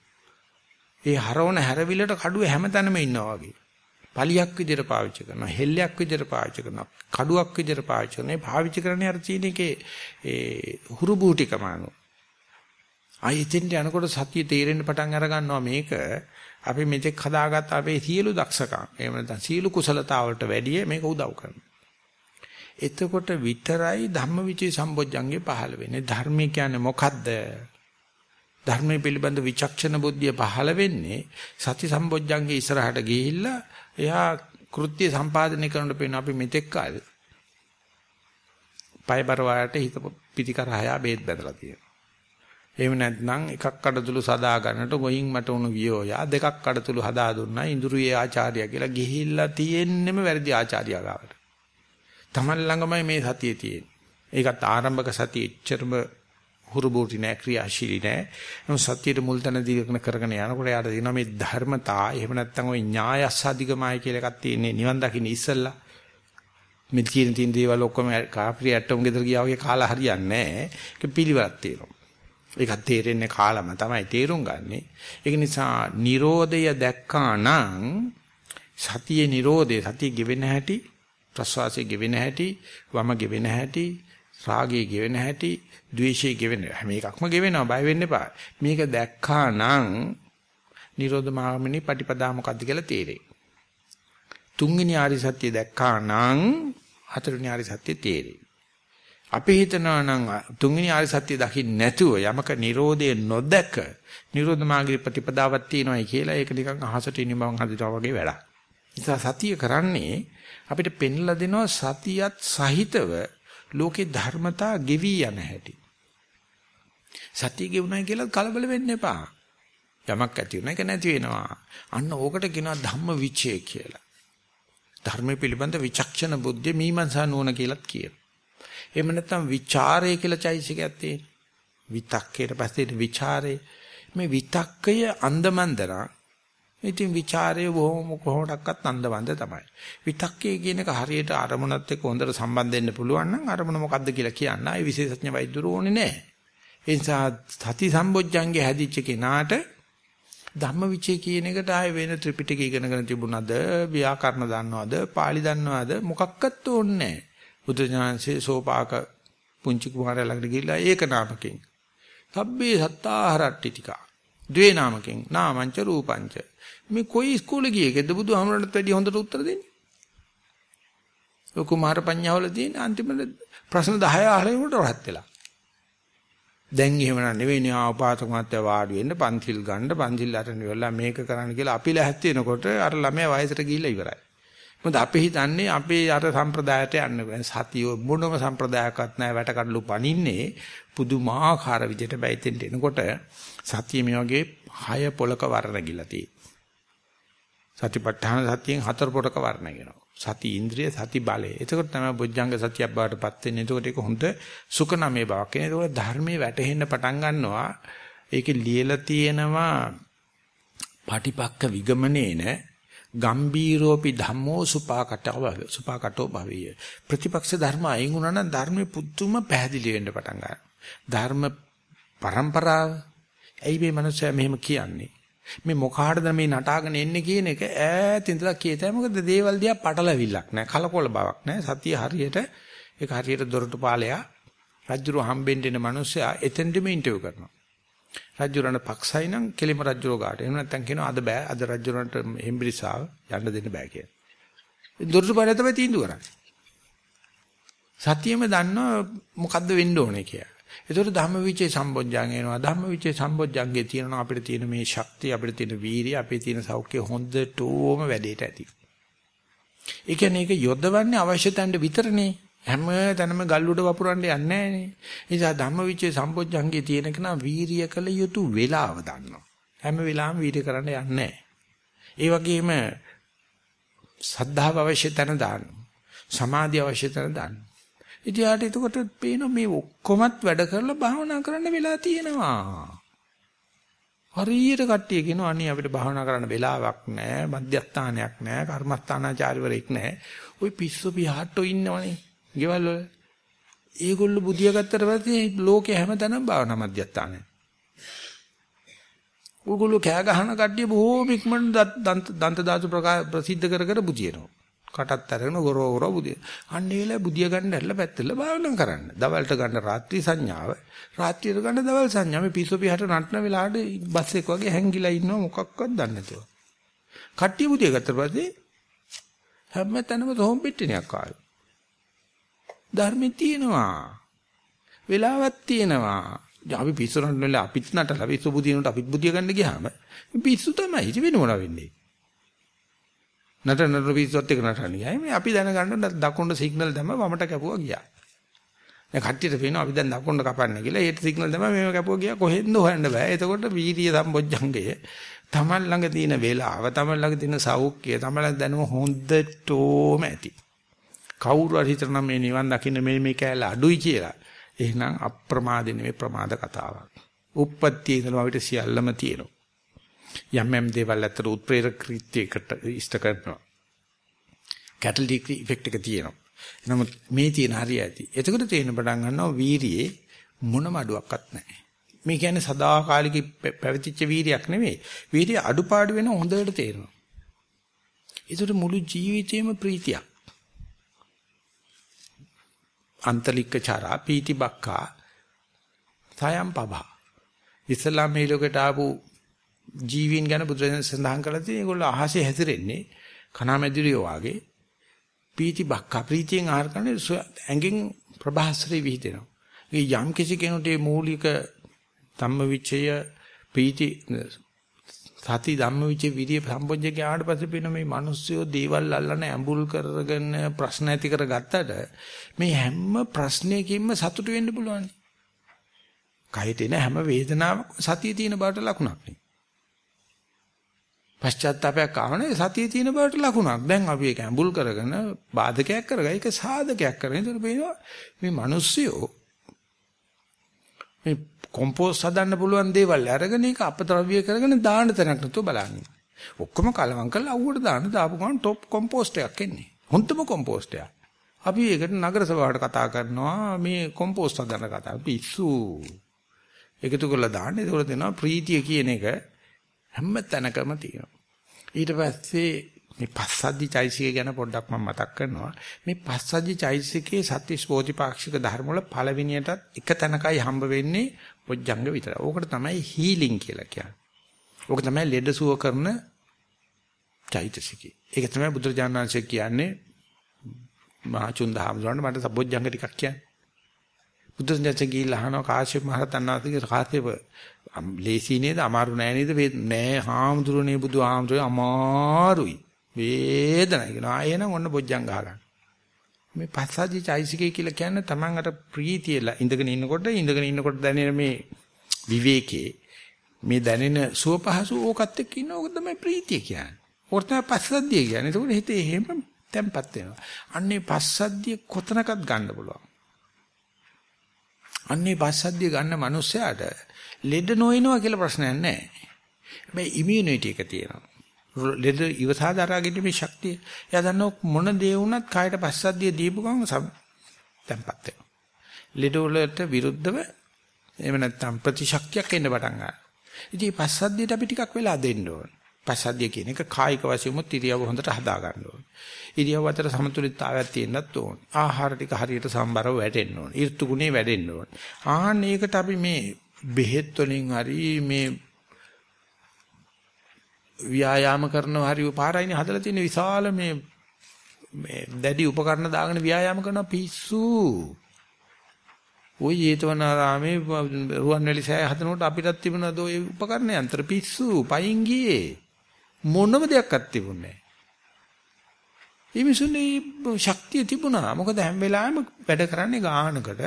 Speaker 1: ඒ හරවන හැරවිලට කඩුව හැමතැනම ඉන්නවා වගේ. පලියක් විදිහට පාවිච්චි කරනවා, හෙල්ලයක් විදිහට පාවිච්චි කරනවා, කඩුවක් විදිහට පාවිච්චි කරනවා. මේ පාවිච්චි කරන්නේ අර චීන එකේ ඒ හුරු බූටිකම අනුව. ආයෙ එතෙන්ට යනකොට සතිය තේරෙන්න පටන් අර ගන්නවා මේක අපි මෙතෙක් හදාගත්ත අපේ සියලු දක්ෂකම් එහෙම නැත්නම් සියලු කුසලතාවලට වැඩිය මේක උදව් කරනවා. එතකොට විතරයි ධම්මවිචේ සම්බොජ්ජංගේ පහළ වෙන්නේ. ධර්මය කියන්නේ මොකද්ද? ධර්මයේ පිළිබඳ විචක්ෂණ බුද්ධිය පහළ වෙන්නේ සති සම්බොජ්ජංගේ ඉස්සරහට ගිහිල්ලා එයා කෘත්‍ය සම්පාදනය කරනකොට පේන අපි මෙතෙක් කාල පයබර වායට හිත පිටිකරහයා බේත් බැදලා තියෙනවා. එහෙම නැත්නම් එකක් කඩතුළු සදා ගන්නට ගොයින් මට උණු වියෝයා දෙකක් කඩතුළු හදා දුන්නා ඉඳුරුයේ ආචාර්ය කියලා ගිහිල්ලා තියෙන්නෙම වැරදි ආචාර්යා ගාවට. Taman ළඟමයි මේ සතිය තියෙන්නේ. ඒකත් ආරම්භක සතිය එච්චරම හුරුබෝටි නෑ ක්‍රියාශීලී නෑ. නමුත් සත්‍යයට මුල් තැන දීගෙන කරගෙන යනකොට යාට දෙනවා මේ ධර්මතා එහෙම නැත්නම් ওই ඥායස්සාධිකමයි කියලා එකක් තියෙන්නේ නිවන් දකින්න ඉස්සෙල්ලා. මේ කියන තියෙන දේවල් ඔක්කොම කාප්‍රියට්ටම් ගෙදර ගියා වගේ කාලා හරියන්නේ නෑ. ඒක පිළිවෙලක් තියෙනවා. ඒක තේරෙන්නේ කාලම තමයි තේරුම් ගන්නෙ. ඒක නිසා Nirodhaය දැක්කා නම් සතියේ Nirodhe සතිය ගෙවෙන හැටි ප්‍රසවාසයේ ගෙවෙන හැටි වම ගෙවෙන හැටි රාගයේ ගෙවෙන හැටි ද්වේෂයේ ගෙවෙන හැම එකක්ම ගෙවෙනවා බය වෙන්න එපා. මේක දැක්කා නම් නිරෝධ මාර්ගමනේ පටිපදා මොකද්ද කියලා තේරෙයි. තුන්වෙනි ආරි සත්‍ය දැක්කා නම් හතරවෙනි ආරි සත්‍ය තේරෙයි. අපි හිතනවා නම් තුන්වෙනි ආරි සත්‍ය දකින්න නැතුව යමක Nirodhe නොදැක Nirodha මාර්ගයේ ප්‍රතිපදාවක් තියෙනවායි කියලා ඒක නිකන් අහසට ඉනිමවන් හදිනවා වගේ වැඩක්. නිසා සතිය කරන්නේ අපිට පෙන්ලා දෙනවා සතියත් සහිතව ලෝකේ ධර්මතා ගෙවි යන හැටි. සතිය ගෙවුණයි කියලා කලබල වෙන්න එපා. යමක් ඇති වෙන එක නැති වෙනවා. අන්න ඕකට කියනවා ධම්ම විචේ කියලා. ධර්ම පිළිබඳ විචක්ෂණ බුද්ධිය මීමන්සා නුවණ කියලාත් කියනවා. එහෙම නැත්නම් ਵਿਚාරය කියලා චෛසිකයක් තියෙනවා. විතක්කේට පස්සේ ਵਿਚාරේ මේ විතක්කය අන්දමන්දනා ඉතින් ਵਿਚාරයේ බොහොම කොහොමඩක්වත් අන්දවන්ද තමයි. විතක්කය කියන එක හරියට අරමුණත් එක්ක හොඳට සම්බන්ධ වෙන්න පුළුවන් නම් අරමුණ මොකද්ද කියලා කියන්න ආයි විශේෂඥ වෛද්‍යරු ඕනේ නැහැ. ඒ නිසා සති සම්බොජ්ජංගේ හැදිච්ච කෙනාට ධම්මවිචේ කියන එකට ආයේ වෙන ත්‍රිපිටකය ඉගෙනගෙන තිබුණාද ව්‍යාකරණ දන්නවද පාලි දන්නවද මොකක්වත් ඕනේ නැහැ. බුදුජානන්සේ සෝපාක පුංචි කුමාරයා ළඟට ගිහිල්ලා ඒක නාමකෙන්. සබ්බේ සත්තාහරට්ටි ටික. ද්වේ නාමකෙන් නාමංච රූපංච. මේ කොයි ඉස්කෝලේ ගියේකද බුදුහාමරණට වැඩි හොඳට උත්තර දෙන්නේ? ඔය කුමාර පඤ්ඤාවල තියෙන අන්තිමට ප්‍රශ්න 10 අහලා උඩට රහත් වෙලා. දැන් එහෙම නෙවෙයි ආපාතක මාත්‍ය වාඩි වෙන්න පන්තිල් ගන්න පන්තිල් අරන් ඉවරලා මේක කරන්න කියලා අපි ලැහත් වෙනකොට අර ළමයා වයසට ගිහිල්ලා ඉවරයි. මොකද අපි හිතන්නේ අපේ අර සම්ප්‍රදායට යන්න බෑ. සතිය මොනම සම්ප්‍රදායක්වත් නැහැ වැටකඩලු පනින්නේ පුදුමාකාර විදිහට බයිතෙන්ට එනකොට සතිය මේ වගේ හය පොලක වර්ණ ගිලා තියෙන්නේ. සතිපට්ඨාන සතියෙන් හතර පොලක වර්ණ ගෙනවා. සති ඉන්ද්‍රිය සති බලය. එතකොට තමයි බොජ්ජංග සතියක් බාටපත් වෙන්නේ. එතකොට ඒක හොඳ සුඛනමේ බවක්. එතකොට ධර්මයේ වැටහෙන්න පටන් ගන්නවා. ඒකේ ලියලා තියෙනවා පටිපක්ක විගමනේන ගම්බීරෝපි ධම්මෝ සුපාකටව සුපාකටෝ භවිය. ප්‍රතිපක්ෂ ධර්ම අයින් වුණා නම් ධර්මයේ පුදුම පැහැදිලි වෙන්න පටන් ගන්නවා. ධර්ම પરම්පරාව. ඇයි මේ මනුස්සයා මෙහෙම කියන්නේ? මේ මොකාටද මේ නටාගෙන එන්නේ කියන එක ඈත ඉඳලා කියතයි. මොකද දේවල් දිහා පටලවිල්ලක් නැහැ කලකොල බවක් නැහැ සතිය හරියට ඒක හරියට දොරටු පාලයා රජුරු හම්බෙන්න එන මිනිස්සයා එතෙන්දම ඉන්ටර්විව් කරනවා. රජුරණ පක්ෂයි නම් කෙලිම රජුරෝ ගාට. එහෙම නැත්නම් කියනවා අද බෑ. අද රජුරන්ට හෙම්බිරිසාව යන්න දෙන්න බෑ කියලා. දොරටු පාලයා තමයි තීන්දුව කරන්නේ. සතියෙම දන්නවා මොකද්ද වෙන්න ඕනේ කියලා. ඒතකොට ධම්මවිචේ සම්බොජ්ජං එනවා. ධම්මවිචේ සම්බොජ්ජංගේ තියෙනවා අපිට තියෙන මේ ශක්තිය, අපිට තියෙන වීරිය, අපේ තියෙන සෞඛ්‍ය හොඳටම වැඩේට ඇති. ඒ කියන්නේ ඒක යොදවන්නේ අවශ්‍ය තැනට විතරනේ. හැම තැනම ගල්ුඩ වපුරන්න යන්නේ නැහනේ. ඒ නිසා ධම්මවිචේ සම්බොජ්ජංගේ තියෙන කෙනා වීරිය කළ යුතු වෙලාව දන්නවා. හැම වෙලාවෙම වීරිය කරන්න යන්නේ ඒ වගේම සද්ධාව අවශ්‍ය තැන දාන්න. සමාධිය අවශ්‍ය තැන දාන්න. ඉතින් යාට එතකොට පේනවා මේ ඔක්කොමත් වැඩ කරලා භාවනා කරන්න වෙලා තියෙනවා. හරියට කට්ටිය කියනවා අනේ අපිට භාවනා කරන්න වෙලාවක් නැහැ, මධ්‍යස්ථානයක් නැහැ, කර්මස්ථානාචාර්යවරයෙක් නැහැ. ওই පිස්සු පිහාට්ටෝ ඉන්නවනේ. ගෙවල් වල. ඒගොල්ලෝ බුදියා ගත්තට පස්සේ ලෝකේ හැමතැනම භාවනා මධ්‍යස්ථානයි. ඕගොල්ලෝ කෑ ගහන කට්ටිය බොහෝම ඉක්මනට දන්ත ධාතු ප්‍රසිද්ධ කර කර බුදිනවා. කටත් අරගෙන ගොරෝ ගොරෝ බුදිය. අන්න ඒ වෙලාවේ බුදිය ගන්න ඇරලා පැත්තෙල්ල භාවනා කරන්න. දවල්ට ගන්න රාත්‍රී සංඥාව. රාත්‍රියට ගන්න දවල් සංඥාව. මේ පිස්සු පිහට නටන වෙලාවට බස් එක වගේ හැංගිලා ඉන්නව මොකක්වත් දන්නේ නැතුව. කට්ටිය බුදිය ගත්තට පස්සේ හැමතැනම තොම් පිටිනියක් ආවා. ධර්මෙ තියෙනවා. වෙලාවක් තියෙනවා. අපි පිස්සු නටන අපිත් නටලා පිස්සු බුදිනට අපිත් බුදිය ගන්න ගියාම පිස්සු තමයි. ඉති වෙන මොනවා වෙන්නේ? නට නට පිස්සුවත් එක නටන්නේ. අය මේ අපි දැනගන්න දකුණට සිග්නල් දැම්ම වමට කැපුවා ගියා. දැන් කට්ටියට පේනවා අපි දැන් දකුණට කපන්නේ කියලා. ඒත් සිග්නල් දැම්ම මේව කැපුවා ගියා කොහෙන්ද හොයන්න බෑ. එතකොට වීර්ය සම්බොජ්ජංගය තමන් ළඟ තියෙන වේලාව, තමන් ළඟ තියෙන සෞඛ්‍යය, තමන් ළඟ දැනුම හොඳටම ඇති. කවුරු හරි හිතන මේ නිවන් දකින්න මේ මේ කෑල්ල අඩුයි කියලා. එහෙනම් අප්‍රමාද නෙමෙයි ප්‍රමාද කතාවක්. උප්පත්තියේ ඉඳලා අපිට සියල්ලම තියෙනවා. යම් යම් දේවල් අතර උත්ප්‍රේරක කෘත්‍යයකට ඉෂ්ට කරනවා. කැටලිටික් ඉෆෙක්ට් එක තියෙනවා. නමුත් මේ තියෙන හරිය ඇති. එතකොට තේරෙන පටන් ගන්නවා වීරියේ මොනම අඩුවක්වත් නැහැ. මේ කියන්නේ සදාකාලික පැවතිච්ච වීරියක් නෙමෙයි. වීරිය අඩුපාඩු වෙන හොඳට තේරෙනවා. ඒතර මුළු ජීවිතේම ප්‍රීතියක්. අන්තලික චරා පීති බක්කා සයම් පබා. ඉස්ලාම මේ ලෝකයට ආපු ජීවීන් ගැන බුදුරජාණන් සඳහන් කරලා තියෙන ඒගොල්ලෝ අහසේ හැසිරෙන්නේ කණාමැදිරියෝ වාගේ පීති බක්කා ප්‍රීතියෙන් ආහාර කරන ඇඟෙන් ප්‍රභාස්රේ විහිදෙනවා. ඒ යම් කිසි කෙනෙකුට මේ මූලික ධම්මවිචය ප්‍රීති සති ධම්මවිචේ විරිය සම්පොඤ්ජේ ආවට පස්සේ පේන මේ මිනිස්සුયો දේවල් අල්ලන ඇඹුල් කරගෙන ප්‍රශ්න ඇති කරගත්තට මේ හැම ප්‍රශ්නයකින්ම සතුටු වෙන්න පුළුවන්. කයට එන හැම වේදනාවක් සතිය තියෙන බවට ලකුණක් නේ. පශ්චාත්තාවයක් ආවනේ සතියේ තියෙන බවට ලකුණක්. දැන් අපි ඒක ඇඹුල් කරගෙන බාධකයක් කරගා ඒක සාධකයක් කරගෙන ඉතින් පේනවා මේ මිනිස්සුયો මේ කොම්පෝස්ට් හදන්න පුළුවන් දේවල් අරගෙන ඒක අපද්‍රව්‍ය කරගෙන දාන්න තැනක් නැතුව බලන්නේ. ඔක්කොම කලවම් කරලා අවුවට දාන්න දාපු ගමන් টොප් කොම්පෝස්ට් එකක් එන්නේ. හොඳම කොම්පෝස්ට් එකක්. අපි ඒකට නගර සභාවට කතා කරනවා මේ කොම්පෝස්ට් හදන්න කතා. පිස්සු. එකතු කරලා දාන්න. ඒකවල දෙනවා ප්‍රීතිය කියන එක හැම තැනකම තියෙනවා. ඊට පස්සේ මේ පස්සද්ධි චෛසිකය ගැන පොඩ්ඩක් මම මතක් කරනවා. මේ පස්සද්ධි චෛසිකයේ සත්‍විස් බෝධිපාක්ෂික ධර්ම වල පළවෙනියටත් එක තැනකයි හම්බ වෙන්නේ පොජ්ජංග විතරයි. ඕකට තමයි හීලින් කියලා කියන්නේ. ඕක තමයි ලෙඩ සුව කරන චෛතසිකය. ඒක තමයි බුදුරජාණන් වහන්සේ කියන්නේ මහා චුන්දහමසොන්ට මට සබොජ්ජංග ටිකක් කියන්නේ. බුදුරජාණන් ගිහිල්ලා අහනවා කාශ්‍යප මහ රහතන් වහන්සේගේ කාශ්‍යප ලේසි නේද අමාරු නෑ නේද නෑ හාමුදුරනේ බුදු හාමුදුරේ අමාරුයි වේදනයි කියනවා එහෙනම් ඔන්න බොජ්ජං ගහගන්න මේ පස්සද්ධි චෛසිකය කියලා කියන්නේ Taman අර ප්‍රීතියලා ඉඳගෙන ඉන්නකොට ඉඳගෙන ඉන්නකොට දැනෙන මේ විවේකේ මේ දැනෙන සුව පහසු ඕකත් එක්ක ඉන්න ඕක තමයි ප්‍රීතිය කියන්නේ. ඕක තමයි පස්සද්ධිය කියන්නේ. ඒකෝට හිතේ එහෙම තැම්පත් වෙනවා. අන්නේ පස්සද්ධිය කොතනකත් ගන්න පුළුවන්. අන්නේ පස්සද්ධිය ගන්න මනුස්සයාට ලෙඩ නොවෙනවා කියලා ප්‍රශ්නයක් නැහැ. මේ ඉමුනිටි එක තියෙනවා. ලෙඩ ඉවසා දරා ගැනීමේ ශක්තිය. එයා දන්නව මොන දේ වුණත් කායට පස්සද්ධිය දීපු ගමන් තැම්පත් වෙනවා. ලෙඩ වලට විරුද්ධව එහෙම නැත්නම් ප්‍රතිශක්තියක් එන්න පටන් ගන්නවා. ඉතින් මේ පස්සද්ධියට අපි ටිකක් වෙලා දෙන්න ඕන. පස්සද්ධිය කියන එක කායික වශයෙන්මුත් ඉරියව්ව හොඳට හදා ගන්න ඕනේ. ඉරියව්ව අතර සමතුලිතතාවයක් තියෙන්නත් ඕනේ. ආහාර ටික හරියට සම්බරව වැටෙන්න ඕනේ. ඍතු ගුණේ වැඩෙන්න ඕනේ. ආන්න ඒකට අපි මේ බෙහෙත් වලින් හරි මේ ව්‍යායාම කරනවා හරි පාරයිනේ හදලා තියෙන විශාල මේ මේ දැඩි උපකරණ දාගෙන ව්‍යායාම කරනවා පිස්සු. ওই ජේතවනාරාමේ රුවන්වැලි සෑය හදනකොට අපිටත් තිබුණා දෝ ඒ උපකරණ යන්ත්‍ර පිස්සු පයින් ගියේ. මොනම දෙයක්වත් තිබුණේ නැහැ. මිනිසුන්ගේ ශක්තිය තිබුණා. මොකද හැම වෙලාවෙම වැඩ කරන්නේ ගානකට.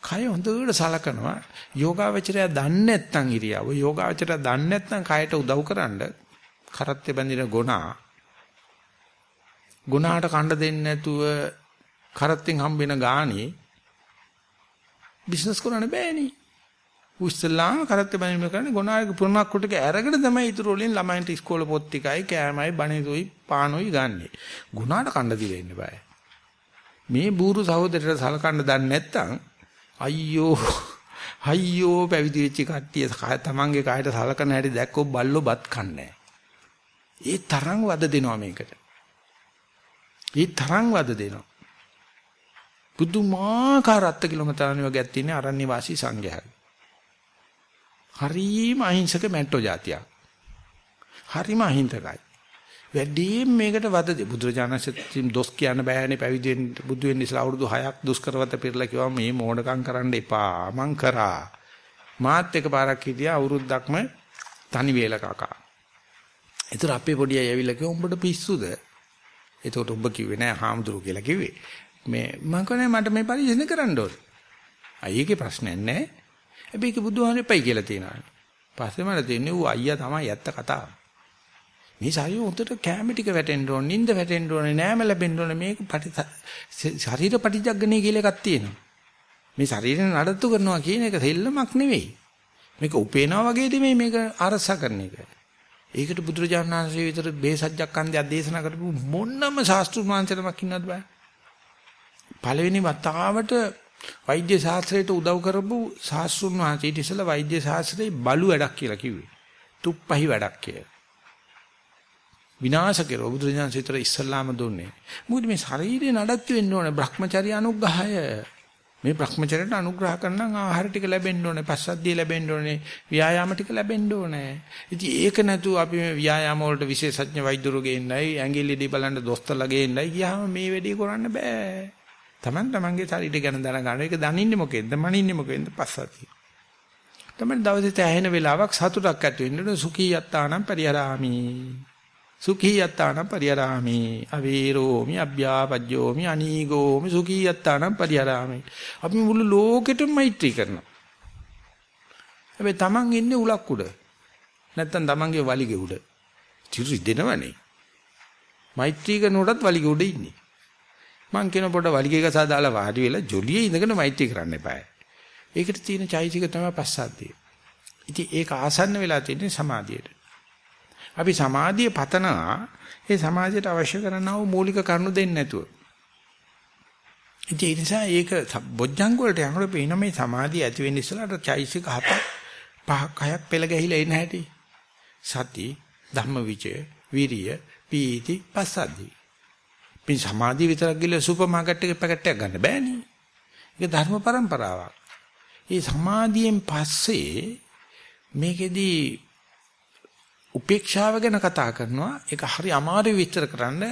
Speaker 1: කය හොඳට සලකනවා. යෝගාවචරය දන්නේ නැත්නම් ඉරියව. යෝගාවචරය දන්නේ නැත්නම් කයට උදව් කරන්න කරත්තේ බැඳින ගුණා ගුණාට කණ්ඩ දෙන්නේ නැතුව කරත්තෙන් හම්බෙන ගාණේ බිස්නස් කරන්න බෑනේ. උස්සලා කරත්තේ බැඳීම කරන්නේ ගුණාගේ පුරණක් කොටක අරගෙන තමයි ඊටු වලින් ළමයින්ට ඉස්කෝල පොත් ටිකයි කෑමයි බණේසොයි පානොයි ගන්නෙ. ගුණාට කණ්ඩ දිලා ඉන්න බෑ. මේ බూరు සහෝදරයට සලකන්න දන්නේ නැත්නම් අයියෝ අයියෝ පැවිදි වෙච්ච කට්ටිය තමන්ගේ කායට සලකන හැටි දැක්කොත් බල්ලෝ බත් කන්නේ ඒ තරම් වද දෙනවා මේකට. ඒ තරම් වද දෙනවා. පුදුමාකාර අත්ති කිලෝමීටරණ වගේක් තියෙන අරණ්‍ය වාසී සංඝයා. හරිම අහිංසක මැට්ටෝ జాතියක්. හරිම අහිංසකයි. වැඩිම මේකට වද බුදුරජාණන්සේ දොස් කියන්න බෑනේ පැවිදි වෙන්න බුදු වෙන්න ඉස්සලා අවුරුදු 6ක් දුෂ්කරවත පිරලා කිව්වා මේ මෝඩකම් කරන්න එපා මං කරා. මාත් එක පාරක් හිටියා අවුරුද්දක්ම තනි වේල කකා. ඒතර අපේ පොඩි අය ඇවිල්ලා කිව්වා උඹට පිස්සුද? ඒතකොට උඹ කිව්වේ නෑ හාමුදුරු කියලා කිව්වේ. මේ මං කියන්නේ මට මේ පරිශන කරන්න ඕන. අයියගේ ප්‍රශ්නයක් නෑ. හැබැයි ඒක බුදුහාමෙපයි කියලා තියෙනවා. පස්සේ මට තේන්නේ ඌ අයියා තමයි ඇත්ත කතාව. මේ ශරීරය උන්ට කැම ටික වැටෙන්න ඕන, නිින්ද වැටෙන්න ඕනේ, නෑම ලැබෙන්න ඕනේ. මේක ශරීර පටිජග්ගනේ කියලා එකක් තියෙනවා. මේ ශරීරය නඩත්තු කරනවා කියන එක දෙල්ලමක් නෙවෙයි. මේක උපේනවා වගේ දෙමේ මේක අරසා කරන එක. ඒකට බුදුරජාණන් වහන්සේ විතර බේසජ්ජක් කන්දයක් දේශනා කරපු මොන්නම ශාස්ත්‍රීය මාංශනමක් ඉන්නවද බෑ. පළවෙනි වතාවට වෛද්‍ය ශාස්ත්‍රයට උදව් කරපු ශාස්ත්‍රුන් වහන්සේ ඊට ඉස්සෙල්ලා වෛද්‍ය ශාස්ත්‍රයේ බලු වැඩක් කියලා කිව්වේ. තුප්පහි වැඩක් කියලා. විනාශ කෙරුව බුදුරජාණන් සිතර ඉස්සල්ලාම දුන්නේ. මොකද මේ ශරීරේ නඩත්තු වෙන්න ඕනේ Brahmacharya අනුග්‍රහය. මේ Brahmacharyaට අනුග්‍රහ කරනම් ආහාර ටික ලැබෙන්න ඕනේ, පස්සද්ධිය ලැබෙන්න ඕනේ, ව්‍යායාම ටික ලැබෙන්න ඕනේ. ඉතින් ඒක නැතුව අපි මේ ව්‍යායාම වලට විශේෂඥ වෛද්‍යරු ගේන්නයි, ඇඟිලි දී බලන්න දොස්තරලා ගේන්නයි ගියාම මේ වැඩේ කරන්න බෑ. Taman tamanගේ ශරීරය ගැන දැනගන්න. ඒක දනින්නේ මොකෙන්ද? මනින්නේ මොකෙන්ද? පස්සද්ධිය. තමයි දවසේ තැහෙන වෙලාවක් සතුටක් ඇති වෙන්න ඕනේ. සුඛී යත්තානම් පරිහරාමි. සුඛී යත්තානම් පරිහරාමි අවීරෝමි අභ්‍යාපජ්ජෝමි අනීගෝමි සුඛී යත්තානම් පරිහරාමි අපි මුළු ලෝකෙටම මෛත්‍රී කරනවා හැබැයි Taman ඉන්නේ උලක් උඩ නැත්තම් Tamanගේ වලිගේ උඩ චිරු දෙනවනේ මෛත්‍රී කරනකොටත් වලිගේ උඩ ඉන්නේ මං කියන පොඩ වලිගේ ගසා දාලා වාඩි වෙලා ජොලියේ ඉඳගෙන මෛත්‍රී කරන්න එපායි ඒකට තියෙන චෛසික තමයි පස්සද්ධිය ඉතින් ඒක ආසන්න වෙලා තියෙන්නේ සමාධියට අපි සමාධිය පතනවා ඒ සමාජයට අවශ්‍ය කරනා වූ මූලික කරුණු දෙන්නේ නැතුව. ඒ නිසා ඒක බොජ්ජංග වලට යනකොට පේන මේ සමාධිය ඇති වෙන්න ඉස්සලාට චෛසික හතක් පහක් හයක් පෙළ ගැහිලා එන හැටි. සති, ධම්මවිචය, විරිය, පීති, පස්සද්ධි. මේ සමාධිය විතරක් ගිහලා සුපර් මාකට් එකේ පැකට් එකක් ගන්න බෑනේ. ඒක ධර්ම પરම්පරාවක්. මේ සමාධියෙන් පස්සේ මේකෙදී උපේක්ෂාව ගැන කතා කරනවා. ඒක හරි අමාරු විස්තර කරන්න.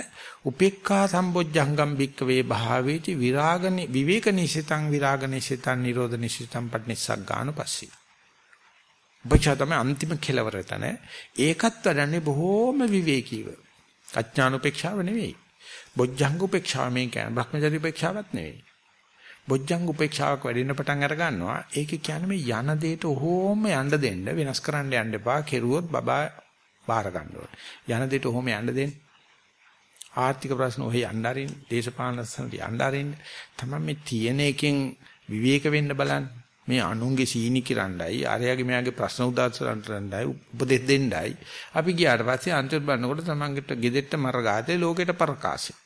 Speaker 1: උපේක්ඛා සම්බොජ්ජංගම් බික්කවේ භාවේති විරාගනි විවේක නිසිතං විරාග නිසිතං නිරෝධ නිසිතං පටිනිස්සග්ගාන පස්සී. බචා තමයි අන්තිම කෙලවර තන. ඒකත් වැඩන්නේ බොහෝම විවේකීව. අඥාන උපේක්ෂාව නෙවෙයි. බොජ්ජංග උපේක්ෂාව මේ කියන්නේ භ්‍රමචරි උපේක්ෂාවක් නෙවෙයි බොජ්ජංග උපේක්ෂාවක් වැඩෙන්න පටන් අර ගන්නවා ඒක කියන්නේ මේ යන දෙයට ඕම යන්න දෙන්න වෙනස් කරන්න යන්න එපා කෙරුවොත් බබා බාර ගන්න ඕනේ. යන දෙට ඔහොම යන්න දෙන්න. ආර්ථික ප්‍රශ්න ඔහේ යන්න අරින්න, දේශපාලන ප්‍රශ්න යන්න අරින්න. තමයි මේ තියෙන එකෙන් විවේක වෙන්න බලන්න. මේ අනුන්ගේ සීනි කිරණ්ඩයි, ආර්යගේ මෙයාගේ ප්‍රශ්න උදාහරණයි, උපදෙස් දෙන්නයි. අපි ගියාට පස්සේ අන්තිම බලනකොට තමන්ගෙට ගෙදෙට්ට මර ගාතේ ලෝකෙට පරකාසෙ.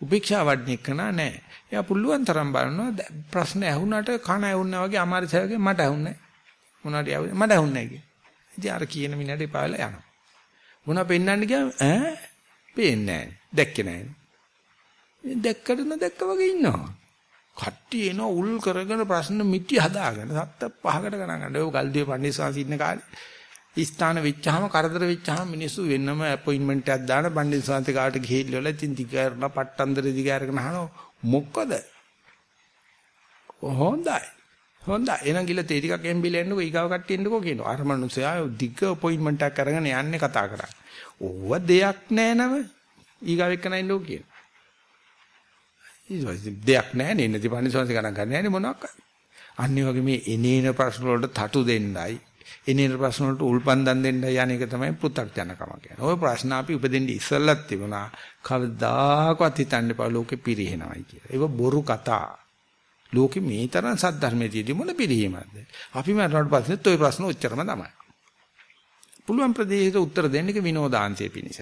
Speaker 1: උපේක්ෂා වඩන එක නෑ. එයා පුළුවන් තරම් බලනවා ප්‍රශ්න ඇහුණාට කන ඇහුණා වගේ අමාරු සෑවගේ මට ඇහුන්නේ. මොනවාට ඇහුන්නේ මට ඇහුන්නේ නෑ ඉතින් අර කියන මිනිහට එපාලා යනවා. මොනවා පෙන්වන්න ගියාම ඈ පේන්නේ නැහැ. දැක්කේ නැහැ. දැක්කට නොදැක්ක වගේ ඉන්නවා. කට්ටිය එන උල් කරගෙන ප්‍රශ්න මිටි හදාගෙන සත්ත පහකට ගණන් ගන්න. ඔය ගල්දිය පණ්ඩිතසාසි ඉන්න කාලේ ස්ථාන වෙච්චාම කරදර වෙච්චාම මිනිස්සු වෙනම අපොයින්ට්මන්ට් එකක් දාන පණ්ඩිතසාන්ති කාට ගිහිල්ලා ඉතින් දිගාරන පට්ටන්දර දිගාරගෙන අහනවා මොකද? හොඳයි. හොඳයි. එහෙනම් ගිල තේ ටිකක් එම්බිලා එන්නකෝ ඊගාව කට්ටිය එන්නකෝ කියනවා. අර මනුස්සයා දිග අපොයින්ට්මන්ට් එකක් අරගෙන යන්නේ කතා කරන්නේ. ඕව දෙයක් නෑ නම. ඊගාව එක්ක නැින්නකෝ කියනවා. ඊට දෙයක් නැහැ නේ නැති පන්සිවංශ ගණන් ගන්න නැහැ නේ මොනවාක් අනිත් වගේ මේ එනේන ප්‍රශ්න වලට තටු දෙන්නයි එනේන ප්‍රශ්න වලට උල්පන්දම් දෙන්නයි යන්නේක තමයි පෘථග්ජනකම කියන්නේ. ওই ප්‍රශ්න අපි උපදින්න ඉස්සෙල්ලත් තිබුණා. කවදාකවත් හිතන්න එපා ලෝකෙ පිරිහෙනවයි කියලා. ඒක බොරු කතා. ලෝකෙ මේ තරම් සද්ධර්මයේදී මොන පිරිහීමක්ද? අපි මරණට පස්සෙත් ওই ප්‍රශ්න උච්චරම තමයි. පුළුවන් ප්‍රදේශයට උත්තර දෙන්න එක විනෝදාංශයේ පිණිස.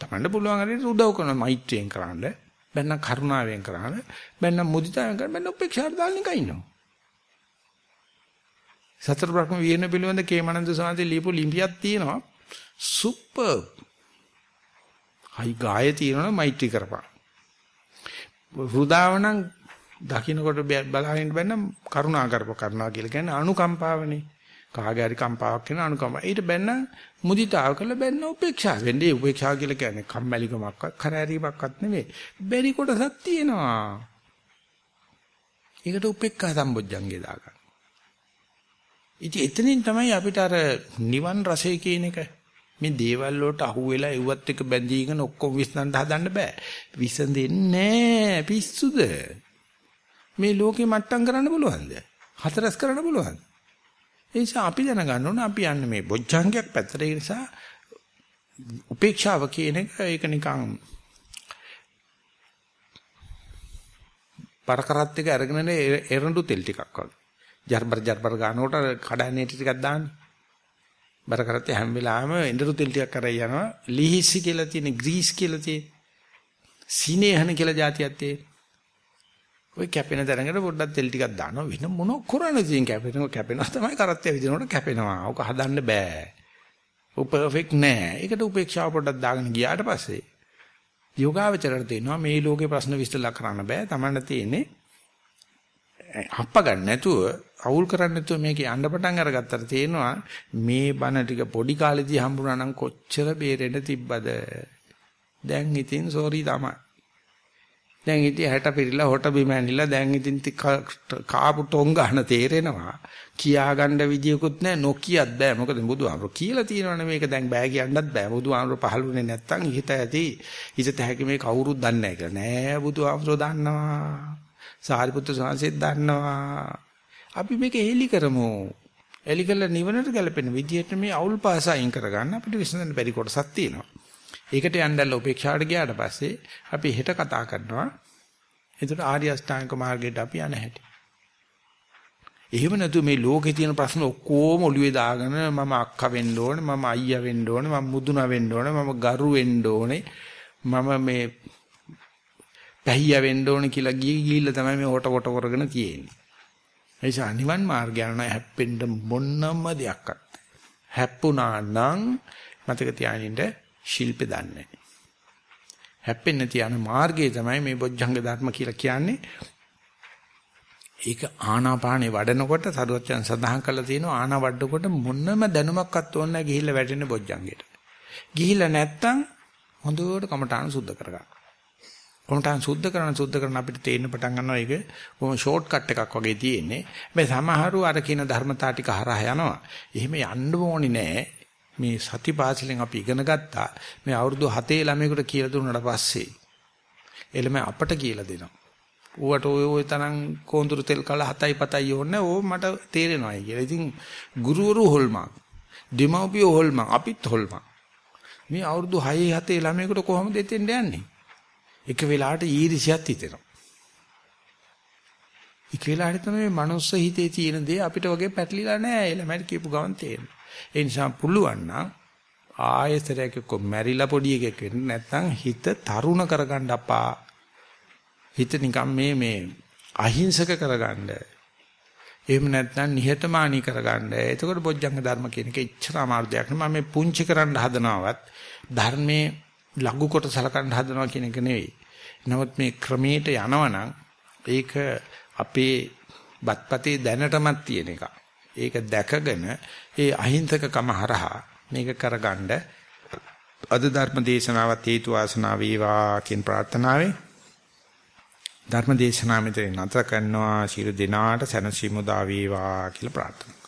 Speaker 1: තමන්ට පුළුවන් හරියට උදව් කරන මෛත්‍රියෙන් කරන්නේ බැන්නම් කරුණාවෙන් කරාන බැන්නම් මුදිතාවෙන් කරාන බැන්නම් උපේක්ෂාවට දාන්න එක ඉන්නවා. සතර බ්‍රහ්ම විහරණ පිළිබඳ කේමනන්ද සාන්ති ලියපු ලිම්පියක් තියෙනවා. සුපර්. හයි ගාය තියෙනවා මෛත්‍රී කරපන්. හෘදාවනම් දකින්නකොට බලහින්න බැන්නම් කරුණා කරප කරුණා කියලා කියන්නේ අනුකම්පාවනේ. කාගේ හරි කම්පාවක් වෙන අනුකම්ප. ඊට බැන්න මුදිතාව කළ බැන්න උපේක්ෂා වෙන්නේ. උපේක්ෂා කියලා කියන්නේ කම්මැලිකමක්වත් කරදරීමක්වත් නෙවෙයි. බැරි කොටසක් තියෙනවා. ඒකට උපේක්ඛා සම්බොජ්ජංගේ දාගන්න. ඉතින් එතනින් තමයි අපිට අර නිවන් රසය කියන එක මේ දේවල් වලට අහුවෙලා එව්වත් එක බැඳීගෙන ඔක්කොම විසඳන්න හදන්න බෑ. විසඳෙන්නේ පිස්සුද? මේ ලෝකේ මට්ටම් කරන්න පුළුවන්ද? හතරස් කරන්න පුළුවන්ද? ඒ නිසා අපි දැනගන්න ඕන අපි යන්නේ මේ බොජ්ජංගයක් පැත්තට ඒ නිසා උපේක්ෂාව කියන එක ඒක නිකන් පරකරත් එක අරගෙන එරඬු තෙල් ටිකක් වගේ. ජර්බර් ජර්බර් ගන්නකොට කඩන්නේ ටිකක් දාන්න. බරකරත් හැම වෙලාවෙම එඬරු තෙල් ටිකක් කරයි යනවා. ලිහිසි කියලා තියෙන ග්‍රීස් කියලා තියෙන. සිනේහන කියලා જાතියක් තියෙන. ඔය කැපෙන තැනකට පොඩ්ඩක් තෙල් ටිකක් දානවා වෙන මොන කරන්නේ ඉතින් කැපෙනවා කැපෙනවා තමයි කරත්තය විදිනකොට කැපෙනවා. ඕක හදන්න බෑ. ඔය පර්ෆෙක්ට් නෑ. ඒකට උපේක්ෂාව පොඩ්ඩක් දාගෙන ගියාට පස්සේ යෝගාවචරයට තේනවා මේ ලෝකේ ප්‍රශ්න විශ්ලේෂණය කරන්න බෑ. Tamanne තියෙන්නේ හප්ප ගන්න නැතුව අවුල් කරන්නේ නැතුව මේක යන්න පටන් අරගත්තට තේනවා මේ බන ටික පොඩි කාලෙදී හම්බුනා නම් කොච්චර බේරෙන්න තිබ්බද. දැන් ඉතින් සෝරි තමයි. දැන් ඉතින් හැට පිරিলা හොට බිම ඇනිලා දැන් ඉතින් කාපු ටොං ගන්න තේරෙනවා. කියා ගන්න විදියකුත් නැහැ නොකියත් බෑ. මොකද බුදුහාමර කියලා තියෙනවනේ මේක. දැන් බෑ කියන්නත් බෑ. බුදුහාමර පහළුනේ නැත්තම් හිත ඇති හිත තැහැකි මේ කවුරුත් දන්නේ නැහැ කියලා. නෑ බුදුහාමර දන්නවා. සාරිපුත්‍ර සංසෙත් දන්නවා. අපි මේක හෙලි කරමු එලි කළ නිවනට ගැලපෙන විදියට මේ අවුල් පාස අයින් කරගන්න අපිට විසඳන්න බැරි කොටසක් තියෙනවා ඒකට යන්නදල්ලා උපේක්ෂාවට ගියාට පස්සේ අපි හෙට කතා කරනවා. එතකොට ආර්ය අෂ්ටාංග මාර්ගයට අපි යන හැටි. එහෙම නැතු මේ ලෝකේ තියෙන ප්‍රශ්න ඔක්කොම ඔළුවේ දාගෙන මම අක්කා වෙන්න ඕනේ මම අයියා වෙන්න ඕනේ මම මුදුනා වෙන්න ඕනේ මම ගරු වෙන්න ඕනේ මම මේ පැහියා වෙන්න ඕනේ කියලා ගිය ගිහිල්ලා තමයි මේ හොට කොට කරගෙන තියෙන්නේ. ඒ නිසා නිවන් මාර්ගය යන හැප්පෙන්න මොනම දෙයක්වත්. හැප්පුණා නම් මතක තියාගන්න ශිල්පේ දන්නේ හැප්පෙන්න තියන මාර්ගය තමයි මේ බොජ්ජංග ධර්ම කියලා කියන්නේ. ඒක ආනාපානේ වඩනකොට සරුවචන් සඳහන් කරලා තියෙනවා ආනා වඩනකොට මොනම දැනුමක්වත් ඕනේ නැහැ ගිහිල්ලා වැටෙන බොජ්ජංගෙට. ගිහිල්ලා නැත්තම් හොඳට කමඨාන සුද්ධ කරගන්න. කමඨාන සුද්ධ කරන සුද්ධ කරන අපිට තේරෙන්න පටන් ගන්නවා ඒක කොහොම ෂෝට් කට් එකක් වගේ තියෙන්නේ. මේ සමහරු අර කියන ධර්මතා ටික හරහා යනවා. එහෙම යන්න ඕනේ නැහැ. මේ සතිපාසලෙන් අපි ඉගෙන ගත්තා මේ අවුරුදු 7 ළමයෙකුට කියලා දුන්නාට පස්සේ එළම අපට කියලා දෙනවා. ඌට ඔය ඔය තරම් කොඳුරු තෙල් කල 7යි 7යි ඕනේ ඕ මට තේරෙනවායි කියලා. ඉතින් ගුරුවරු හොල්මන්, දෙමව්පියෝ හොල්මන්, අපිත් හොල්මන්. මේ අවුරුදු 6 7 ළමයෙකුට කොහොමද දෙතෙන්ද යන්නේ? එක වෙලාවට ඊර්ෂ්‍යාත් හිතෙනවා. එක වෙලාවට තමයි මනුස්ස හිතේ තියෙන දේ අපිට වගේ පැටලිලා නැහැ. එළමයි කියපු ගමන් තේරෙනවා. ඒ නිසා පුළුවන් නම් ආයතරයක කො මැරිලා පොඩි එකෙක් වෙන්න නැත්නම් හිත තරුණ කරගන්න අපා. හිත නිකන් මේ මේ අහිංසක කරගන්න. එහෙම නැත්නම් නිහතමානී කරගන්න. එතකොට බොජ්ජංග ධර්ම කියන එක ඉච්ඡර අමාරු දෙයක් නෙමෙයි. මම මේ පුංචි කරන්න හදනවත් ධර්මයේ ලඝු කොට සලකන්න හදනවා කියන එක නෙවෙයි. නමුත් මේ ක්‍රමයට යනවනම් ඒක අපේ බත්පතේ දැනටමත් තියෙන එකක්. ඒක දැකගෙන ඒ අහිංසකකම හරහා මේක කරගන්න අද ධර්ම දේශනාවත් හේතු වාසනා වේවා කියන ප්‍රාර්ථනාවෙන් ධර්ම දේශනාව මෙතන නතර කරනවා ශිරු දිනාට සැනසීම උදා වේවා කියලා ප්‍රාර්ථනා